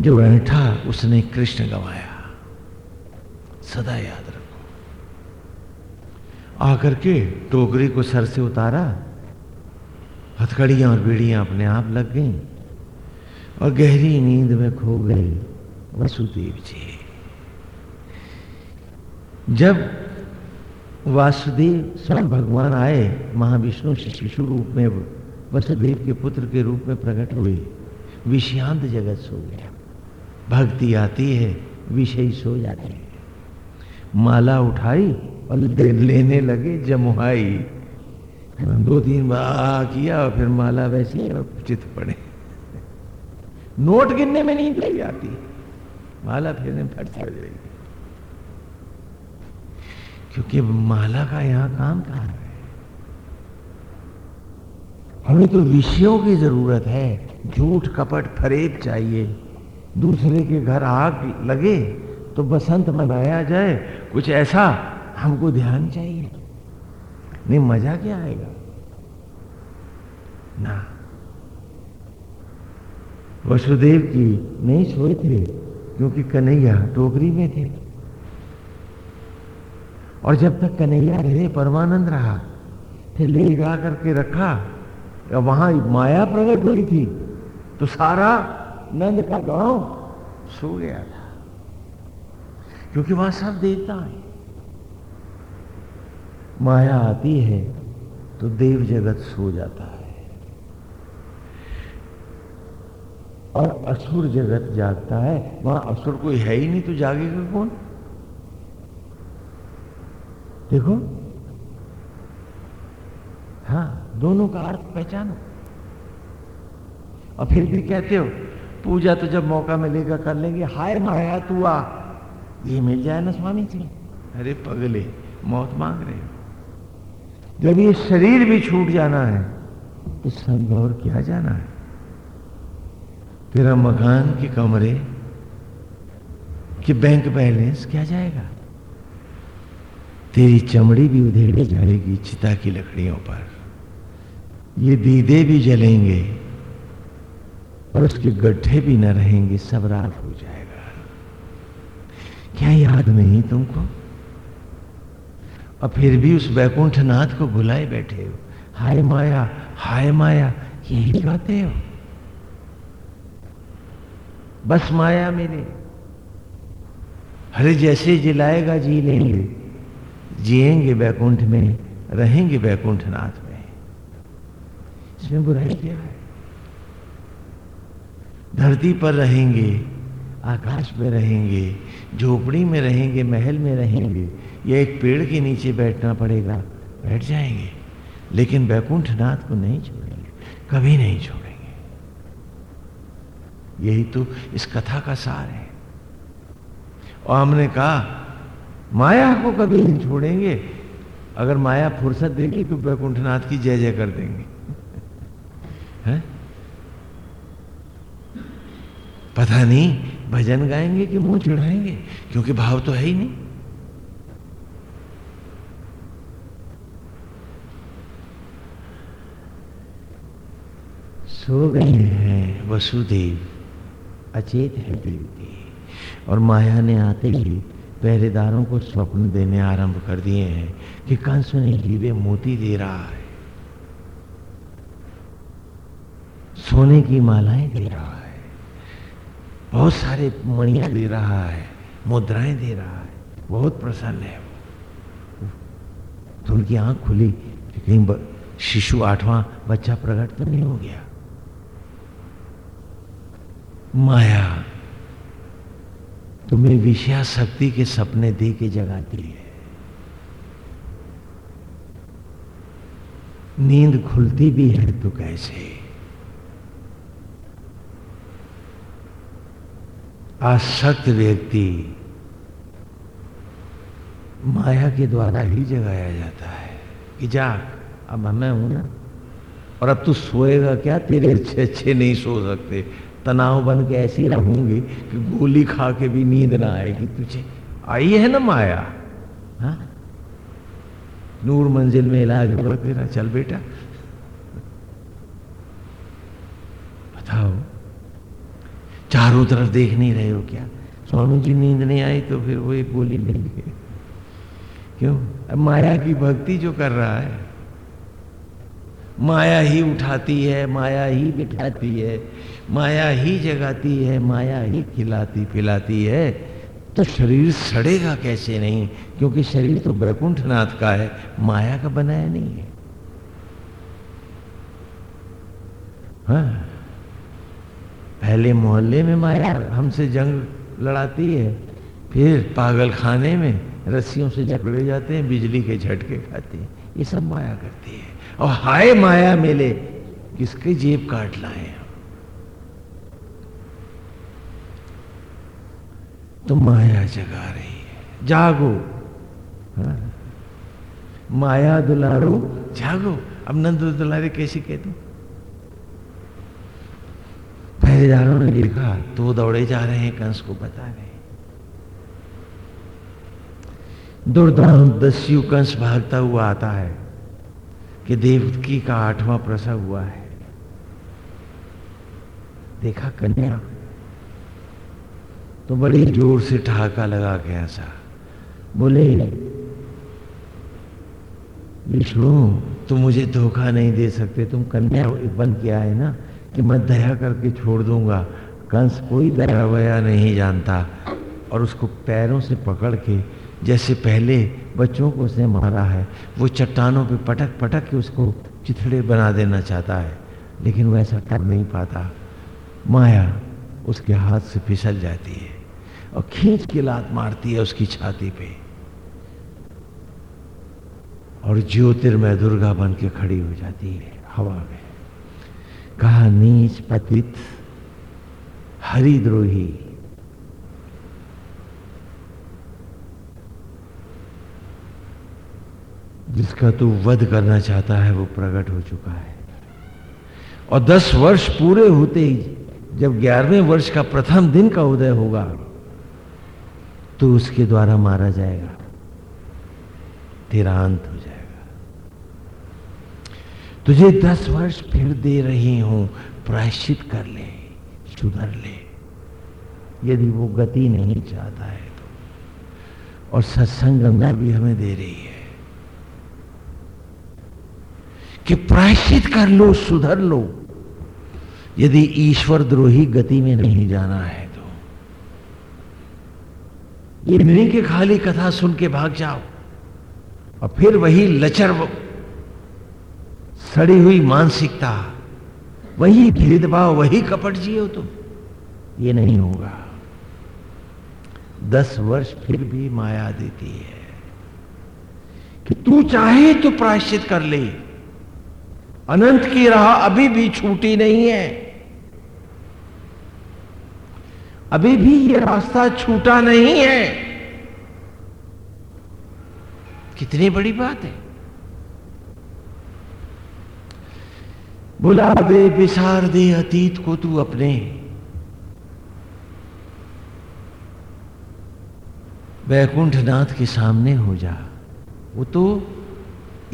जो बैठा उसने कृष्ण गवाया। सदा याद आकर के टोकरी को सर से उतारा। हथकड़ियाँ और बीड़ियाँ अपने आप लग गईं और गहरी नींद में खो गए वसुदेव जी, जब वासुदेव स्वयं भगवान आए, महाविष्णु शिशु रूप में, वसुदेव के पुत्र के रूप में प्रकट हुए, विषयांत जगत सो गया। भक्ति आती है, विषय सो जाते हैं। माला उठाई लेने लगे जमुहाई। दो तीन बार किया और फिर माला वैसी और चित पड़े। नोट गिनने में नहीं आती। माला फिर फट चढ़ जाएगी। क्योंकि माला का यहाँ काम कहाँ है? हमें तो विषयों की ज़रूरत है। झूठ, कपट, फरेब चाहिए। दूसरे के घर आग लगे तो बसंत मनाया जाए। कुछ ऐसा हमको ध्यान चाहिए। नहीं, मज़ा क्या आएगा? ना। वसुदेव की नहीं सोए थे, क्योंकि कन्हैया टोकरी में थे। और जब तक कन्हैया रहे, परमानंद रहा। फिर ले जा करके रखा वहाँ माया प्रकट हुई थी तो सारा नंद का गाँव सो गया था। क्योंकि वहाँ सब देवता है। माया आती है तो देव जगत सो जाता है। और असुर जगत जागता है, वहाँ असुर कोई है ही नहीं तो जागेगा कौन? देखो। हाँ दोनों का अर्थ पहचानो। और फिर भी कहते हो, पूजा तो जब मौका मिलेगा, कर लेंगे। हाय माया, तू आ। ये मिल जाए ना स्वामी जी। अरे, पगले, मौत मांग रहे हो। जब ये शरीर भी छूट जाना है तो सब और क्या जाना है? तेरा मकान के कमरे के बैंक बैलेंस क्या जाएगा? तेरी चमड़ी भी उधेड़ी जाएगी चिता की लकड़ियों पर। ये दीदे भी जलेंगे और उसके गड्ढे भी न रहेंगे, सब रात हो जाएगा। क्या याद नहीं तुमको? और फिर भी उस वैकुंठनाथ को बुलाए बैठे हो। हाय माया हाय माया, यही गाते हो। बस माया मेरे। हरे जैसे जिलाएगा जी लेंगे। जिएँगे वैकुंठ में, रहेंगे बैकुंठनाथ में। इसमें बुराई क्या है? धरती पर रहेंगे, आकाश में रहेंगे, झोपड़ी में रहेंगे, महल में रहेंगे या एक पेड़ के नीचे बैठना पड़ेगा। बैठ जाएँगे। लेकिन बैकुंठनाथ को नहीं छोड़ेंगे। कभी नहीं छोड़ेंगे। यही तो इस कथा का सार है। और हमने कहा, माया को कभी नहीं छोड़ेंगे। अगर माया फुर्सत देगी तो बैकुंठनाथ की जय जय कर देंगे। (laughs) है? पता नहीं, भजन गाएँगे कि मुँह चिढ़ाएँगे? क्योंकि भाव तो है ही नहीं। सो गए हैं, वसुदेव। अचेत है देवती और माया ने आते ही पहरेदारों को स्वप्न देने आरंभ कर दिए हैं कि कंस ने हीरे मोती दे रहा है। सोने की मालाएँ दे रहा है। बहुत सारे मणियाँ दे रहा है, मुद्राएँ दे रहा है। बहुत प्रसन्न है वो। तो उनकी आँख खुली कहीं शिशु आठवां बच्चा प्रकट तो नहीं हो गया। माया, तुम्हें विषया शक्ति के सपने दे के जगाती है। नींद खुलती भी है तो कैसे? आसक्त व्यक्ति माया के द्वारा ही जगाया जाता है कि जा, अब मैं हूँ ना, और अब तू सोएगा क्या? तेरे अच्छे अच्छे नहीं सो सकते। तनाव बन के ऐसी रहूँगी कि गोली खा के भी नींद ना आएगी तुझे। आई है ना माया? हा? नूर मंजिल में इलाज होगा तेरा। चल बेटा। बताओ, चारों तरफ़ देख नहीं रहे हो क्या? स्वामी जी, नींद नहीं आई तो फिर वो एक गोली लेंगे क्यों? अब माया की भक्ति जो कर रहा है माया ही उठाती है, माया ही बिठाती है, माया ही जगाती है, माया ही खिलाती पिलाती है। तो शरीर सड़ेगा कैसे नहीं? क्योंकि शरीर तो ब्रकुंठनाथ का है, माया का बनाया नहीं है। हाँ। पहले मोहल्ले में माया हमसे जंग लड़ाती है, फिर पागल खाने में रस्सियों से झगड़े जाते हैं, बिजली के झटके खाते हैं। ये सब माया करती है। और हाय माया मेले, किसके जेब काट लाए तो माया जगा रही है। जागो। हाँ? माया दुलारो, जागो। अब नंद दुलारे कैसे कह दू पहरेदारों ने लिखा तो दौड़े जा रहे हैं, कंस को बता रहे दुर्दाम दस्यु कंस भागता हुआ आता है। कि देवकी का आठवां प्रसव हुआ है। देखा कन्या तो बड़ी ज़ोर से ठहाका लगा के ऐसा बोले, विष्णु, तुम मुझे धोखा नहीं दे सकते। तुम कन्या बन के आए ना कि मैं दया करके छोड़ दूँगा। कंस कोई दया वया नहीं जानता और उसको पैरों से पकड़ के जैसे पहले बच्चों को उसने मारा है, वो चट्टानों पे पटक पटक के उसको चिथड़े बना देना चाहता है, लेकिन वो ऐसा कर नहीं पाता। माया उसके हाथ से फिसल जाती है और खींच के लात मारती है उसकी छाती पे। और ज्योतिर्मय दुर्गा बन के खड़ी हो जाती है, हवा में। कहा, नीच पतित, हरिद्रोही जिसका तू वध करना चाहता है, वो प्रकट हो चुका है। और दस वर्ष पूरे होते ही, जब ग्यारहवें वर्ष का प्रथम दिन का उदय होगा तो उसके द्वारा मारा जाएगा। तेरा अंत हो जाएगा। तुझे दस वर्ष फिर दे रही हूँ, प्रायश्चित कर ले, सुधर ले। यदि वो गति नहीं चाहता है तो। और सत्संग भी हमें दे रही है। कि प्रायश्चित कर लो, सुधर लो। यदि ईश्वर द्रोही गति में नहीं जाना है तो। ये नहीं कि खाली कथा सुन के भाग जाओ। और फिर वही लचर सड़ी हुई मानसिकता, वही भेदभाव, वही कपट जियो तुम। ये नहीं होगा। दस वर्ष फिर भी माया देती है। कि तू चाहे तो प्रायश्चित कर ले। अनंत की राह अभी भी छूटी नहीं है। अभी भी ये रास्ता छूटा नहीं है। कितनी बड़ी बात है। बुला दे विसार दे अतीत को तू अपने। वैकुंठनाथ के सामने हो जा। वो तो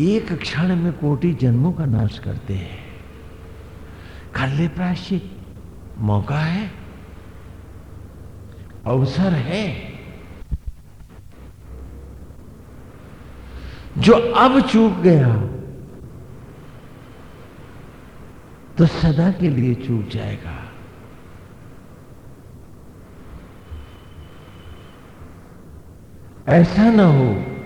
एक क्षण में कोटि जन्मों का नाश करते हैं। कर ले प्रायश्चित, मौका है? अवसर है। जो अब चूक गया तो सदा के लिए चूक जाएगा। ऐसा ना हो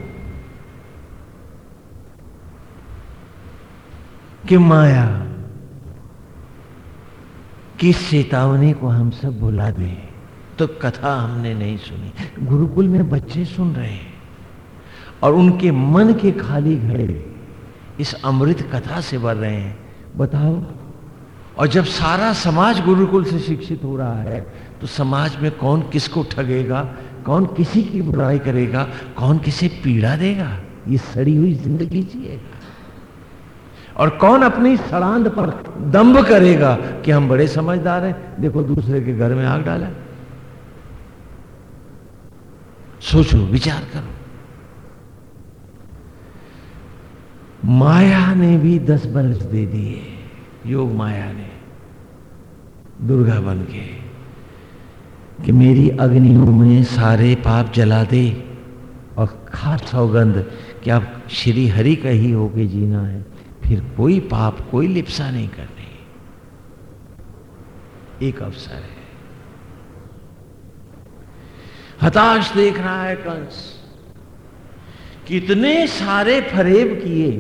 कि माया की चेतावनी को हम सब भुला दें? तो कथा हमने नहीं सुनी। गुरुकुल में बच्चे सुन रहे हैं और उनके मन के खाली घड़े इस अमृत कथा से भर रहे हैं। बताओ। और जब सारा समाज गुरुकुल से शिक्षित हो रहा है तो समाज में कौन किसको ठगेगा? कौन किसी की बुराई करेगा? कौन किसे पीड़ा देगा? ये सड़ी हुई ज़िंदगी जिएगा। और कौन अपनी सड़ांध पर दंभ करेगा कि हम बड़े समझदार हैं? देखो, दूसरे के घर में आग डाला। सोचो, विचार करो। माया ने भी दस बरस दे दिए, योग माया ने। दुर्गा बन के, कि मेरी अग्नियों में सारे पाप जला दे और खास सौगंध कि अब श्री हरि का ही होके जीना है। फिर कोई पाप, कोई लिप्सा नहीं करनी। एक अवसर है। हताश देख रहा है कंस, कितने सारे फरेब किए,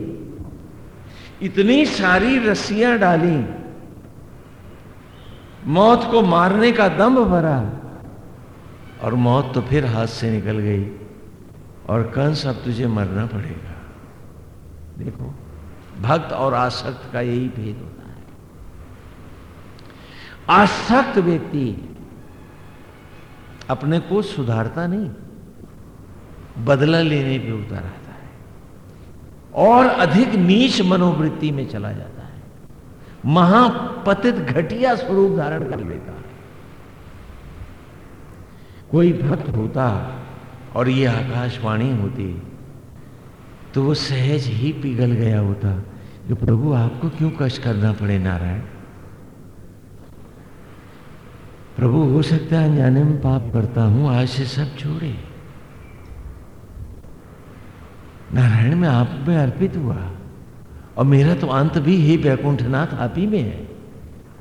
इतनी सारी रस्सियाँ डाली, मौत को मारने का दम भरा, और मौत तो फिर हाथ से निकल गई, और कंस, अब तुझे मरना पड़ेगा। देखो। भक्त और आसक्त का यही भेद होता है। आसक्त व्यक्ति अपने को सुधारता नहीं, बदला लेने पे उतर आता है और अधिक नीच मनोवृत्ति में चला जाता है। महापतित घटिया स्वरूप धारण कर लेता है। कोई भक्त होता और ये आकाशवाणी होती तो वो सहज ही पिघल गया होता कि प्रभु, आपको क्यों कष्ट करना पड़े नारायण? प्रभु, हो सकता है अनजाने में पाप करता हूँ, आज से सब छोड़े। नारायण, में आप में अर्पित हुआ। और मेरा तो अंत भी ही वैकुंठनाथ आप ही में है।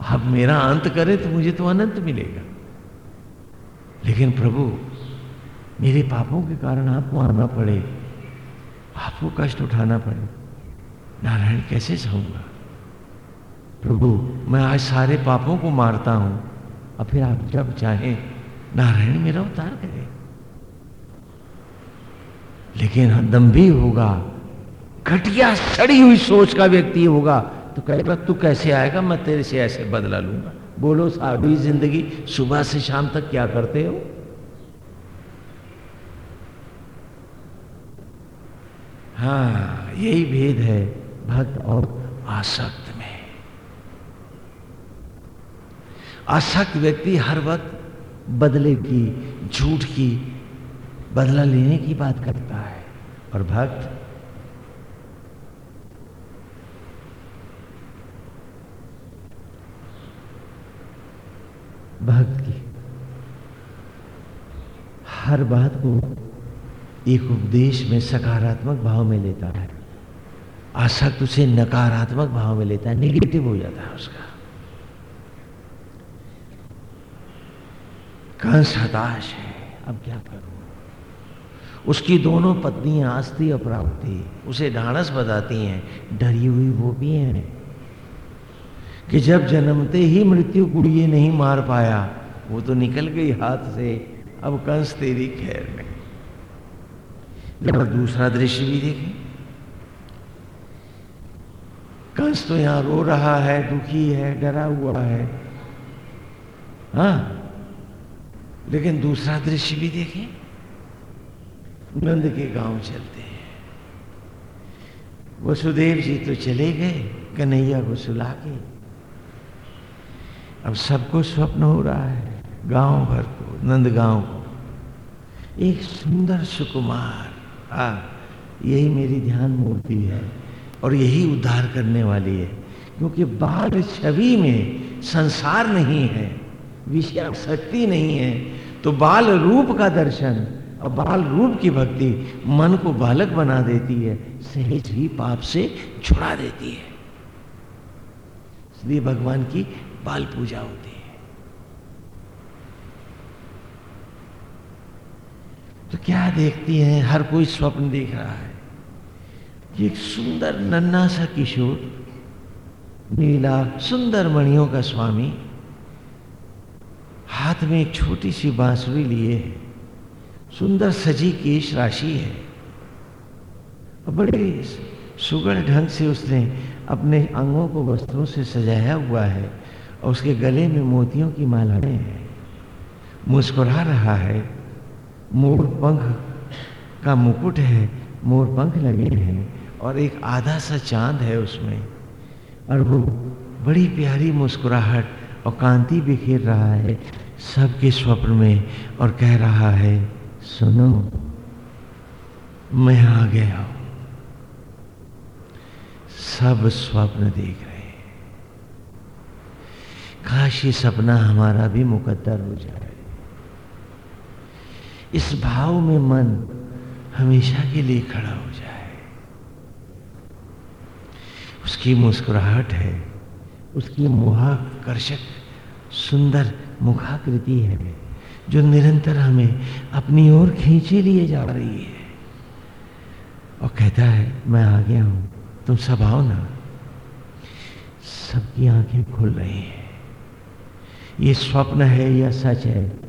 आप मेरा अंत करें तो मुझे तो अनंत मिलेगा। लेकिन प्रभु, मेरे पापों के कारण आपको आना पड़े। आपको कष्ट उठाना पड़े। नारायण, कैसे सहूँगा? प्रभु, मैं आज सारे पापों को मारता हूँ। और फिर आप जब चाहें, नारायण मेरा उतार करें। लेकिन दम्भी होगा। घटिया, सड़ी हुई सोच का व्यक्ति होगा। तो कहेगा, तू कैसे आएगा? मैं तेरे से ऐसे बदला लूँगा। बोलो, सारी ज़िंदगी सुबह से शाम तक क्या करते हो? हाँ यही भेद है भक्त और आसक्त में। आसक्त व्यक्ति हर वक्त बदले की, झूठ की, बदला लेने की बात करता है। और भक्त भक्त की हर बात को एक उपदेश में सकारात्मक भाव में लेता है। आसक्त उसे नकारात्मक भाव में लेता है। निगेटिव हो जाता है उसका। कंस हताश है। अब क्या करूँ? उसकी दोनों पत्नियाँ आस्ती और प्राप्ति उसे ढाणस बताती हैं। डरी हुई वो भी हैं। कि जब जन्मते ही मृत्यु कुड़िए नहीं मार पाया, वो तो निकल गई हाथ से। अब कंस तेरी खैर में। लेकिन दूसरा दृश्य भी देखें। कंस तो यहाँ रो रहा है, दुखी है, डरा हुआ है। हा, लेकिन दूसरा दृश्य भी देखें। नंद के गाँव चलते हैं। वसुदेव जी तो चले गए, कन्हैया को सुला के अब सबको स्वप्न हो रहा है, गाँव भर को, नंद गाँव को। एक सुंदर सुकुमार आ, यही मेरी ध्यान मूर्ति है और यही उद्धार करने वाली है। क्योंकि बाल छवि में संसार नहीं है, विषय शक्ति नहीं है तो बाल रूप का दर्शन और बाल रूप की भक्ति मन को बालक बना देती है, सहज ही पाप से छुड़ा देती है। इसलिए भगवान की बाल पूजा होती है। तो क्या देखती हैं? हर कोई स्वप्न देख रहा है। कि एक सुंदर नन्ना सा किशोर, नीला, सुंदर मणियों का स्वामी, हाथ में एक छोटी सी बांसुरी लिए है। सुंदर सजी केश राशि है। और बड़े सुगढ़ ढंग से उसने अपने अंगों को वस्त्रों से सजाया हुआ है और उसके गले में मोतियों की मालाएँ हैं। मुस्कुरा रहा है। मोर पंख का मुकुट है, मोर पंख लगे हैं और एक आधा सा चाँद है उसमें। और वो बड़ी प्यारी मुस्कुराहट और कांति बिखेर रहा है सबके स्वप्न में और कह रहा है, सुनो, मैं आ गया हूँ। सब स्वप्न देख रहे हैं। काश ये सपना हमारा भी मुकद्दर हो जाए। इस भाव में मन हमेशा के लिए खड़ा हो जाए। उसकी मुस्कुराहट है, उसकी मुहाकर्षक, सुंदर मुखाकृति है, जो निरंतर हमें अपनी ओर खींचे लिए जा रही है। और कहता है, मैं आ गया हूँ तुम सब आओ ना। सबकी आँखें खुल रही हैं। ये स्वप्न है या सच है?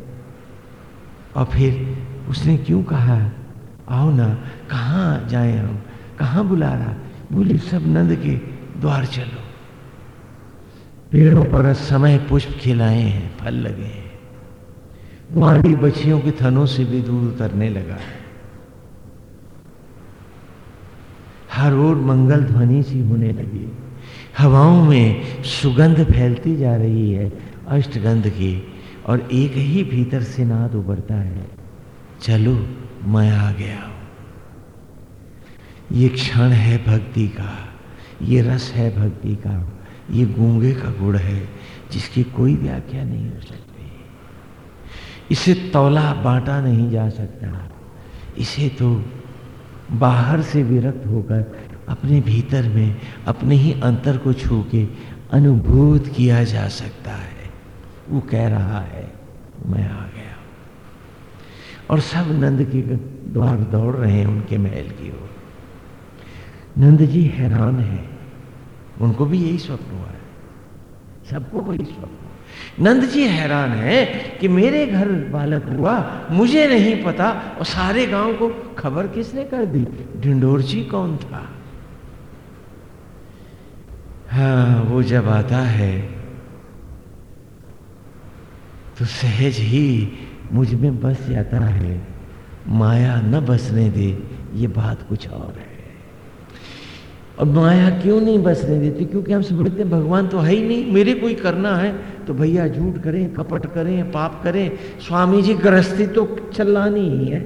और फिर उसने क्यों कहा, आओ ना, कहाँ जाए हम? कहाँ बुला रहा? बोले, सब नंद के द्वार चलो। पेड़ों पर समय पुष्प खिलाए हैं, फल लगे हैं। कुआरी बच्चियों के थनों से भी दूध उतरने लगा। है हर ओर मंगल ध्वनि सी होने लगी। हवाओं में सुगंध फैलती जा रही है, अष्टगंध की और एक ही भीतर से नाद उभरता है। चलो, मैं आ गया हूँ। ये क्षण है भक्ति का, ये रस है भक्ति का, ये गूँगे का गुड़ है, जिसकी कोई व्याख्या नहीं हो सकती। इसे तौला बांटा नहीं जा सकता। इसे तो बाहर से विरक्त होकर अपने भीतर में, अपने ही अंतर को छू के अनुभूत किया जा सकता है। वो कह रहा है, मैं आ गया। और सब नंद के द्वार दौड़ रहे हैं उनके महल की ओर। नंद जी हैरान है। उनको भी यही स्वप्न हुआ है। सबको वही स्वप्न। नंद जी हैरान है कि मेरे घर बालक हुआ, मुझे नहीं पता, और सारे गाँव को खबर किसने कर दी? ढिंडोर जी कौन था? हाँ वो जब आता है तो सहज ही मुझमें बस जाता है। माया न बसने दे, ये बात कुछ और है। और माया क्यों नहीं बसने देती? क्योंकि हम समझते हैं, भगवान तो है ही नहीं, मेरे कोई करना है तो भैया झूठ करें, कपट करें, पाप करें, स्वामी जी गृहस्थी तो चलानी ही है।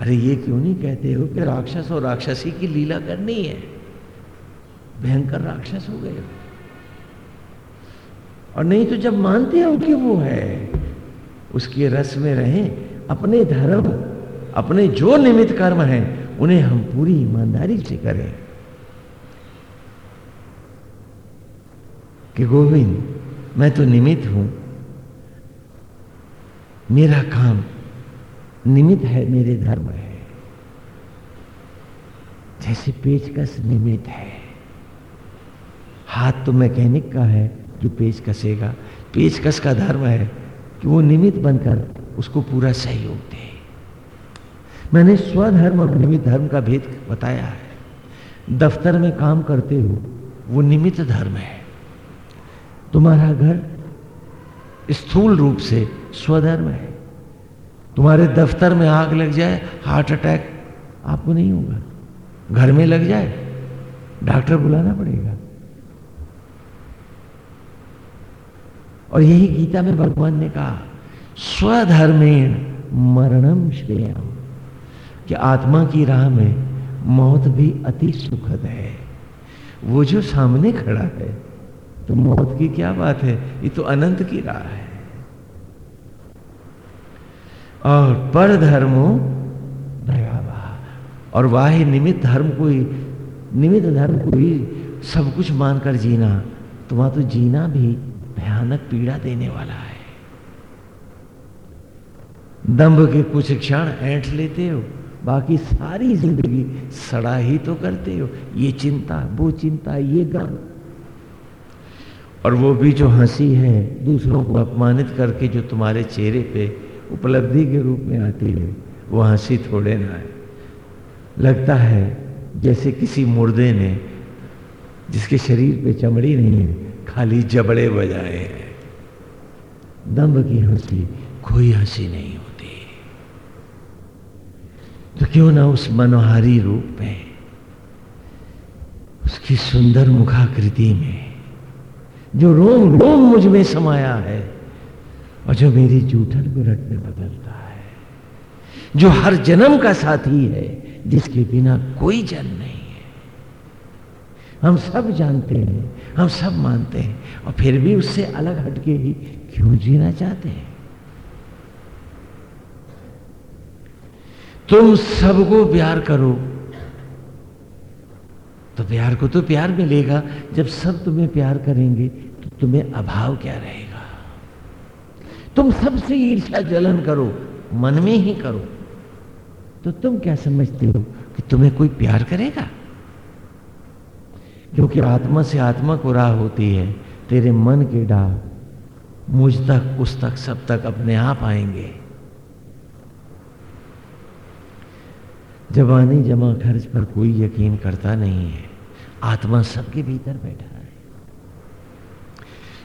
अरे ये क्यों नहीं कहते हो कि राक्षस और राक्षसी की लीला करनी है? भयंकर राक्षस हो गए और नहीं तो जब मानते हो कि वो है, उसके रस में रहें अपने धर्म, अपने जो निमित्त कर्म है, उन्हें हम पूरी ईमानदारी से करें। कि गोविंद, मैं तो निमित्त हूँ। मेरा काम निमित्त है, मेरे धर्म है। जैसे पेचकस निमित्त है। हाथ तो मैकेनिक का है जो पेच कसेगा। पेचकस का धर्म है कि वो निमित्त बनकर उसको पूरा सहयोग दे। मैंने स्वधर्म और निमित्त धर्म का भेद बताया है। दफ्तर में काम करते हो, वो निमित्त धर्म है। तुम्हारा घर स्थूल रूप से स्वधर्म है। तुम्हारे दफ्तर में आग लग जाए, हार्ट अटैक आपको नहीं होगा। घर में लग जाए, डॉक्टर बुलाना पड़ेगा। और यही गीता में भगवान ने कहा, स्वधर्मेण मरणम श्रेयम। कि आत्मा की राह में मौत भी अति सुखद है। वो जो सामने खड़ा है तो मौत की क्या बात है? ये तो अनंत की राह है। और पर धर्मो और वाह, निमित्त धर्म को ही निमित्त धर्म को ही सब कुछ मानकर जीना तो वहाँ तो जीना भी भयानक पीड़ा देने वाला है। दंभ के कुछ क्षण ऐंठ लेते हो, बाकी सारी ज़िंदगी सड़ा ही तो करते हो। ये चिंता, वो चिंता, ये गम और वो भी जो हँसी है, दूसरों को अपमानित करके जो तुम्हारे चेहरे पे उपलब्धि के रूप में आती है, वो हँसी थोड़े ना है। लगता है जैसे किसी मुर्दे ने, जिसके शरीर पे चमड़ी नहीं है खाली जबड़े बजाए। हैं दम्भ की हँसी कोई हँसी नहीं होती। तो क्यों ना उस मनोहारी रूप में, उसकी सुंदर मुखाकृति में, जो रोम रोम मुझमें समाया है, और जो मेरी जूठन गुरट में बदलता है, जो हर जन्म का साथी है, जिसके बिना कोई जन नहीं है हम सब जानते हैं, हम सब मानते हैं, और फिर भी उससे अलग हटके ही क्यों जीना चाहते हैं? तुम सबको प्यार करो तो प्यार को तो प्यार मिलेगा। जब सब तुम्हें प्यार करेंगे तो तुम्हें अभाव क्या रहेगा? तुम सबसे ईर्षा जलन करो, मन में ही करो तो तुम क्या समझते हो कि तुम्हें कोई प्यार करेगा? क्योंकि आत्मा से आत्मा को राह होती है, तेरे मन के डाह मुझ तक, उस तक, सब तक अपने आप आएँगे। जवानी जमा खर्च पर कोई यकीन करता नहीं है। आत्मा सबके भीतर बैठा है।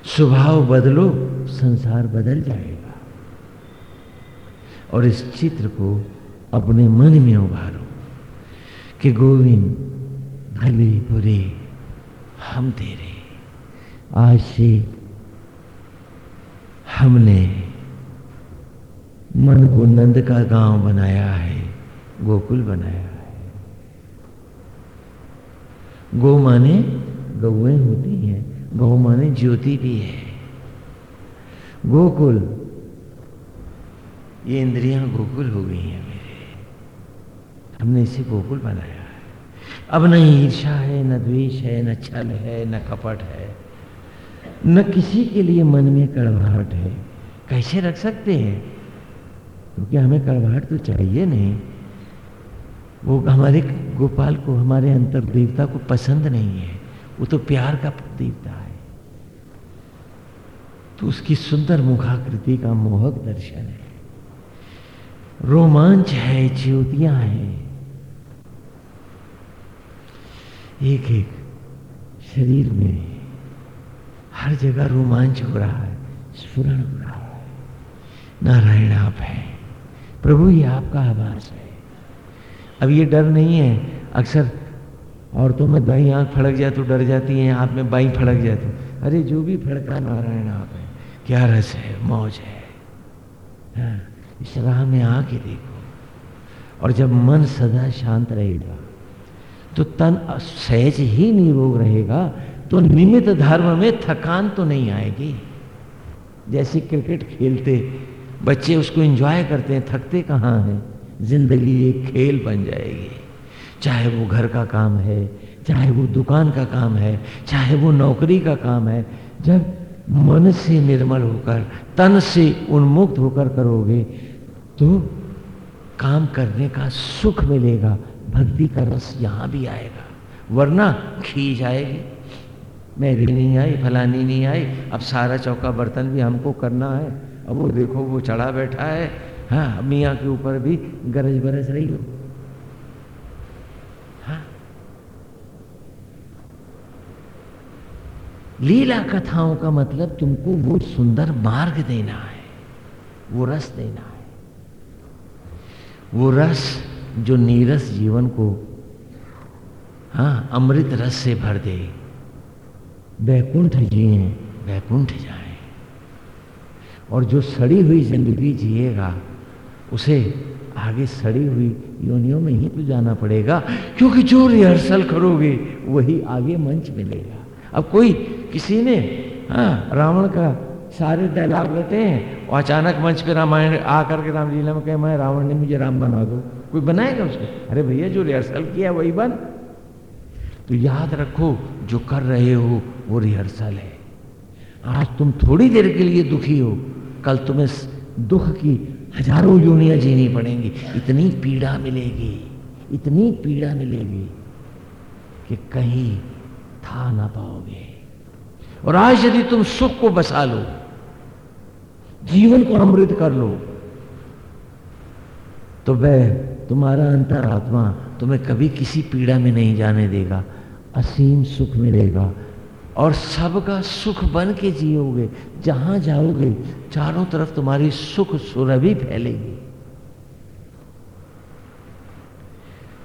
स्वभाव बदलो, संसार बदल जाएगा। और इस चित्र को अपने मन में उभारो कि गोविंद, भले बुरे हम तेरे आज से हमने मन को नंद का गाँव बनाया है, गोकुल बनाया है। गो माने गौएँ होती हैं, गौ माने ज्योति भी है। गोकुल, ये इंद्रियाँ गोकुल हो गई हैं मेरे। हमने इसे गोकुल बनाया अब न ईर्षा है, न द्वेष है, न छल है, न कपट है, न किसी के लिए मन में कड़वाहट है। कैसे रख सकते हैं? क्योंकि हमें कड़वाहट तो चाहिए नहीं। वो हमारे गोपाल को, हमारे अंतर देवता को पसंद नहीं है। वो तो प्यार का देवता है। तो उसकी सुंदर मुखाकृति का मोहक दर्शन है। रोमांच है, ज्योतियाँ हैं। एक एक शरीर में हर जगह रोमांच हो रहा है स्फुरण हो रहा है। नारायण आप है। प्रभु ये आपका आवास है। अब ये डर नहीं है अक्सर औरतों में दाई आँख फड़क जाए तो डर जाती हैं आप में बाई फड़क जाती अरे जो भी फड़का नारायण आप है क्या रस है मौज है। हाँ, इस राह में आके देखो। और जब मन सदा शांत रहेगा तो तन सहज ही निरोग रहेगा तो निमित धर्म में थकान तो नहीं आएगी। जैसे क्रिकेट खेलते, बच्चे उसको एंजॉय करते हैं, थकते कहाँ हैं? ज़िंदगी एक खेल बन जाएगी। चाहे वो घर का काम है, चाहे वो दुकान का काम है, चाहे वो नौकरी का काम है, जब मन से निर्मल होकर, तन से उन्मुक्त होकर करोगे तो काम करने का सुख मिलेगा। भक्ति का रस यहाँ भी आएगा। वरना खींच आएगी मेरी नहीं आई, फलानी नहीं आई। अब सारा चौका बर्तन भी हमको करना है। अब वो देखो, वो चढ़ा बैठा है। हाँ मियाँ के ऊपर भी गरज बरस रही हो। हाँ। लीला कथाओं का मतलब तुमको वो सुंदर मार्ग देना है। वो रस देना है। वो रस जो नीरस जीवन को हाँ अमृत रस से भर दे। वैकुंठ जिए, वैकुंठ जाए। और जो सड़ी हुई ज़िंदगी जिएगा, उसे आगे सड़ी हुई योनियों में ही तो जाना पड़ेगा, क्योंकि जो रिहर्सल करोगे, वही आगे मंच मिलेगा। अब कोई, किसी ने हाँ रावण का सारे डायलॉग लेते हैं। और अचानक मंच पे रामायण आकर के रामलीला में कहे, मैं रावण ने मुझे राम बना दो। कोई बनाएगा उसको? अरे भैया, जो रिहर्सल किया वही बन। तो याद रखो, जो कर रहे हो, वो रिहर्सल है। आज तुम थोड़ी देर के लिए दुखी हो। कल तुम्हें दुख की हज़ारों यूनियाँ जीनी पड़ेंगी। इतनी पीड़ा मिलेगी, इतनी पीड़ा मिलेगी कि कहीं था ना पाओगे। और आज यदि तुम सुख को बसा लो, जीवन को अमृत कर लो तो वह तुम्हारा अंतरात्मा तुम्हें कभी किसी पीड़ा में नहीं जाने देगा, असीम सुख मिलेगा। और सबका सुख बन के जियोगे, जहाँ जाओगे, चारों तरफ़ तुम्हारी सुख सुरभि फैलेगी।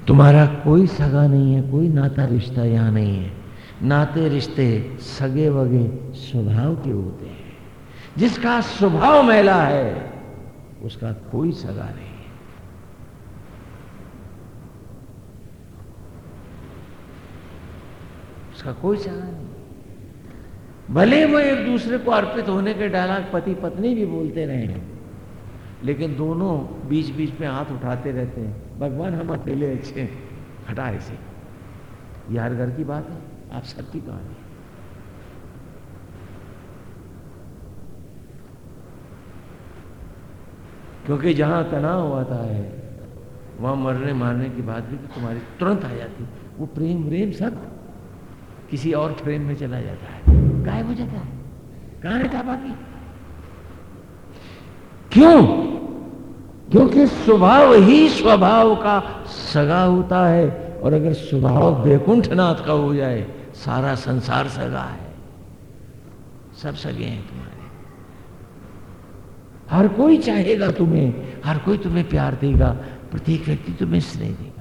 तुम्हारा कोई सगा नहीं है, कोई नाता रिश्ता यहाँ नहीं है। नाते रिश्ते सगे वगे स्वभाव के होते हैं। जिसका स्वभाव मैला है, उसका कोई सगा नहीं। उसका कोई सगा नहीं। भले वो एक दूसरे को अर्पित होने के डायलॉग पति पत्नी भी बोलते रहे लेकिन दोनों बीच बीच में हाथ उठाते रहते हैं। भगवान हम अकेले अच्छे हटा ऐसे यार घर की बात है। आप सबकी कहानी क्योंकि जहाँ तनाव होता है, वहाँ मरने मारने की बात भी तो तुम्हारी तुरंत आ जाती वो प्रेम प्रेम सब किसी और फ्रेम में चला जाता है। गायब हो जाता है। कहाँ रहता बाकी? क्यों? क्योंकि स्वभाव ही स्वभाव का सगा होता है। और अगर स्वभाव बैकुंठनाथ का हो जाए सारा संसार सगा है। सब सगे हैं तुम्हारे। हर कोई चाहेगा तुम्हें, हर कोई तुम्हें प्यार देगा, प्रत्येक व्यक्ति तुम्हें स्नेह देगा।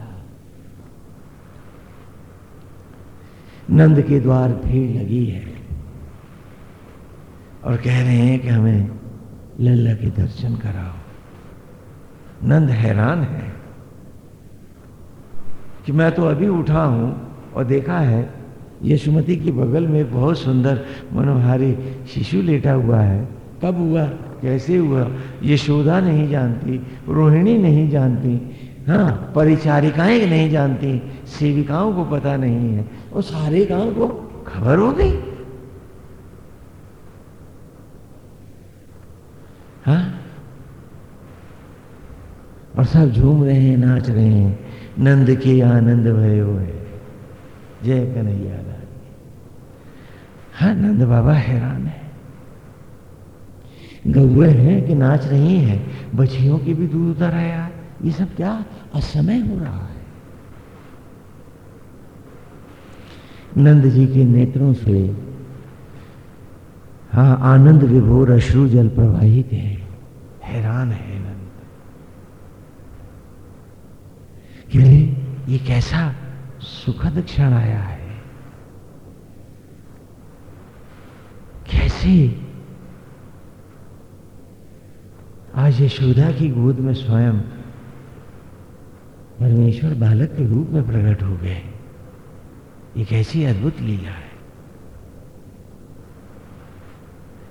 नंद के द्वार भीड़ लगी है और कह रहे हैं कि हमें लल्ला के दर्शन कराओ। नंद हैरान है कि मैं तो अभी उठा हूँ और देखा है यशुमती के बगल में बहुत सुंदर मनोहारी शिशु लेटा हुआ है। कब हुआ? कैसे हुआ? यशोदा नहीं जानती रोहिणी नहीं जानती हाँ परिचारिकाएँ नहीं जानती सेविकाओं को पता नहीं है। और सारे गाँव को खबर हो गई? हाँ? और सब झूम रहे हैं नाच रहे हैं। नंद के आनंद भयो है जय कन्हैया हाँ। नंद बाबा हैरान है। गौए हैं कि नाच रही हैं, बछियों की भी दूध उतर आया ये सब क्या असमय हो रहा है? नंद जी के नेत्रों से हाँ आनंद विभोर अश्रु जल प्रवाहित है। हैरान है नंद। ये कैसा सुखद क्षण आया है। कैसे? आज यशोदा की गोद में स्वयं परमेश्वर बालक के रूप में प्रकट हो गए। ये कैसी अद्भुत लीला है।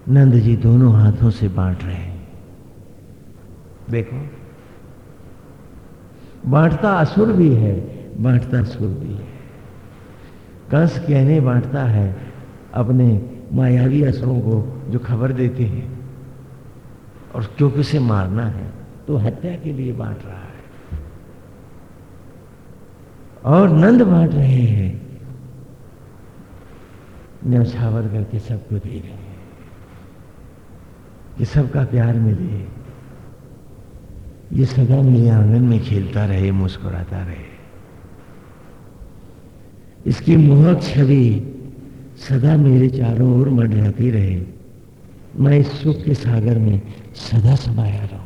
नंद जी दोनों हाथों से बांट रहे हैं। देखो, बांटता असुर भी है। बांटता भी है। कंस कहने बांटता है अपने मायावी असुरों को जो खबर देते हैं और क्योंकि उसे मारना है तो हत्या के लिए बांट रहा है। और नंद बांट रहे हैं। न्यौछावर करके सबको दे रहे हैं। कि सबका प्यार मिले। ये सदा मेरे आँगन में खेलता रहे, मुस्कुराता रहे। इसकी मोहक छवि सदा मेरे चारों ओर मंडराती रहे। मैं इस सुख के सागर में सदा समाया रहूँ।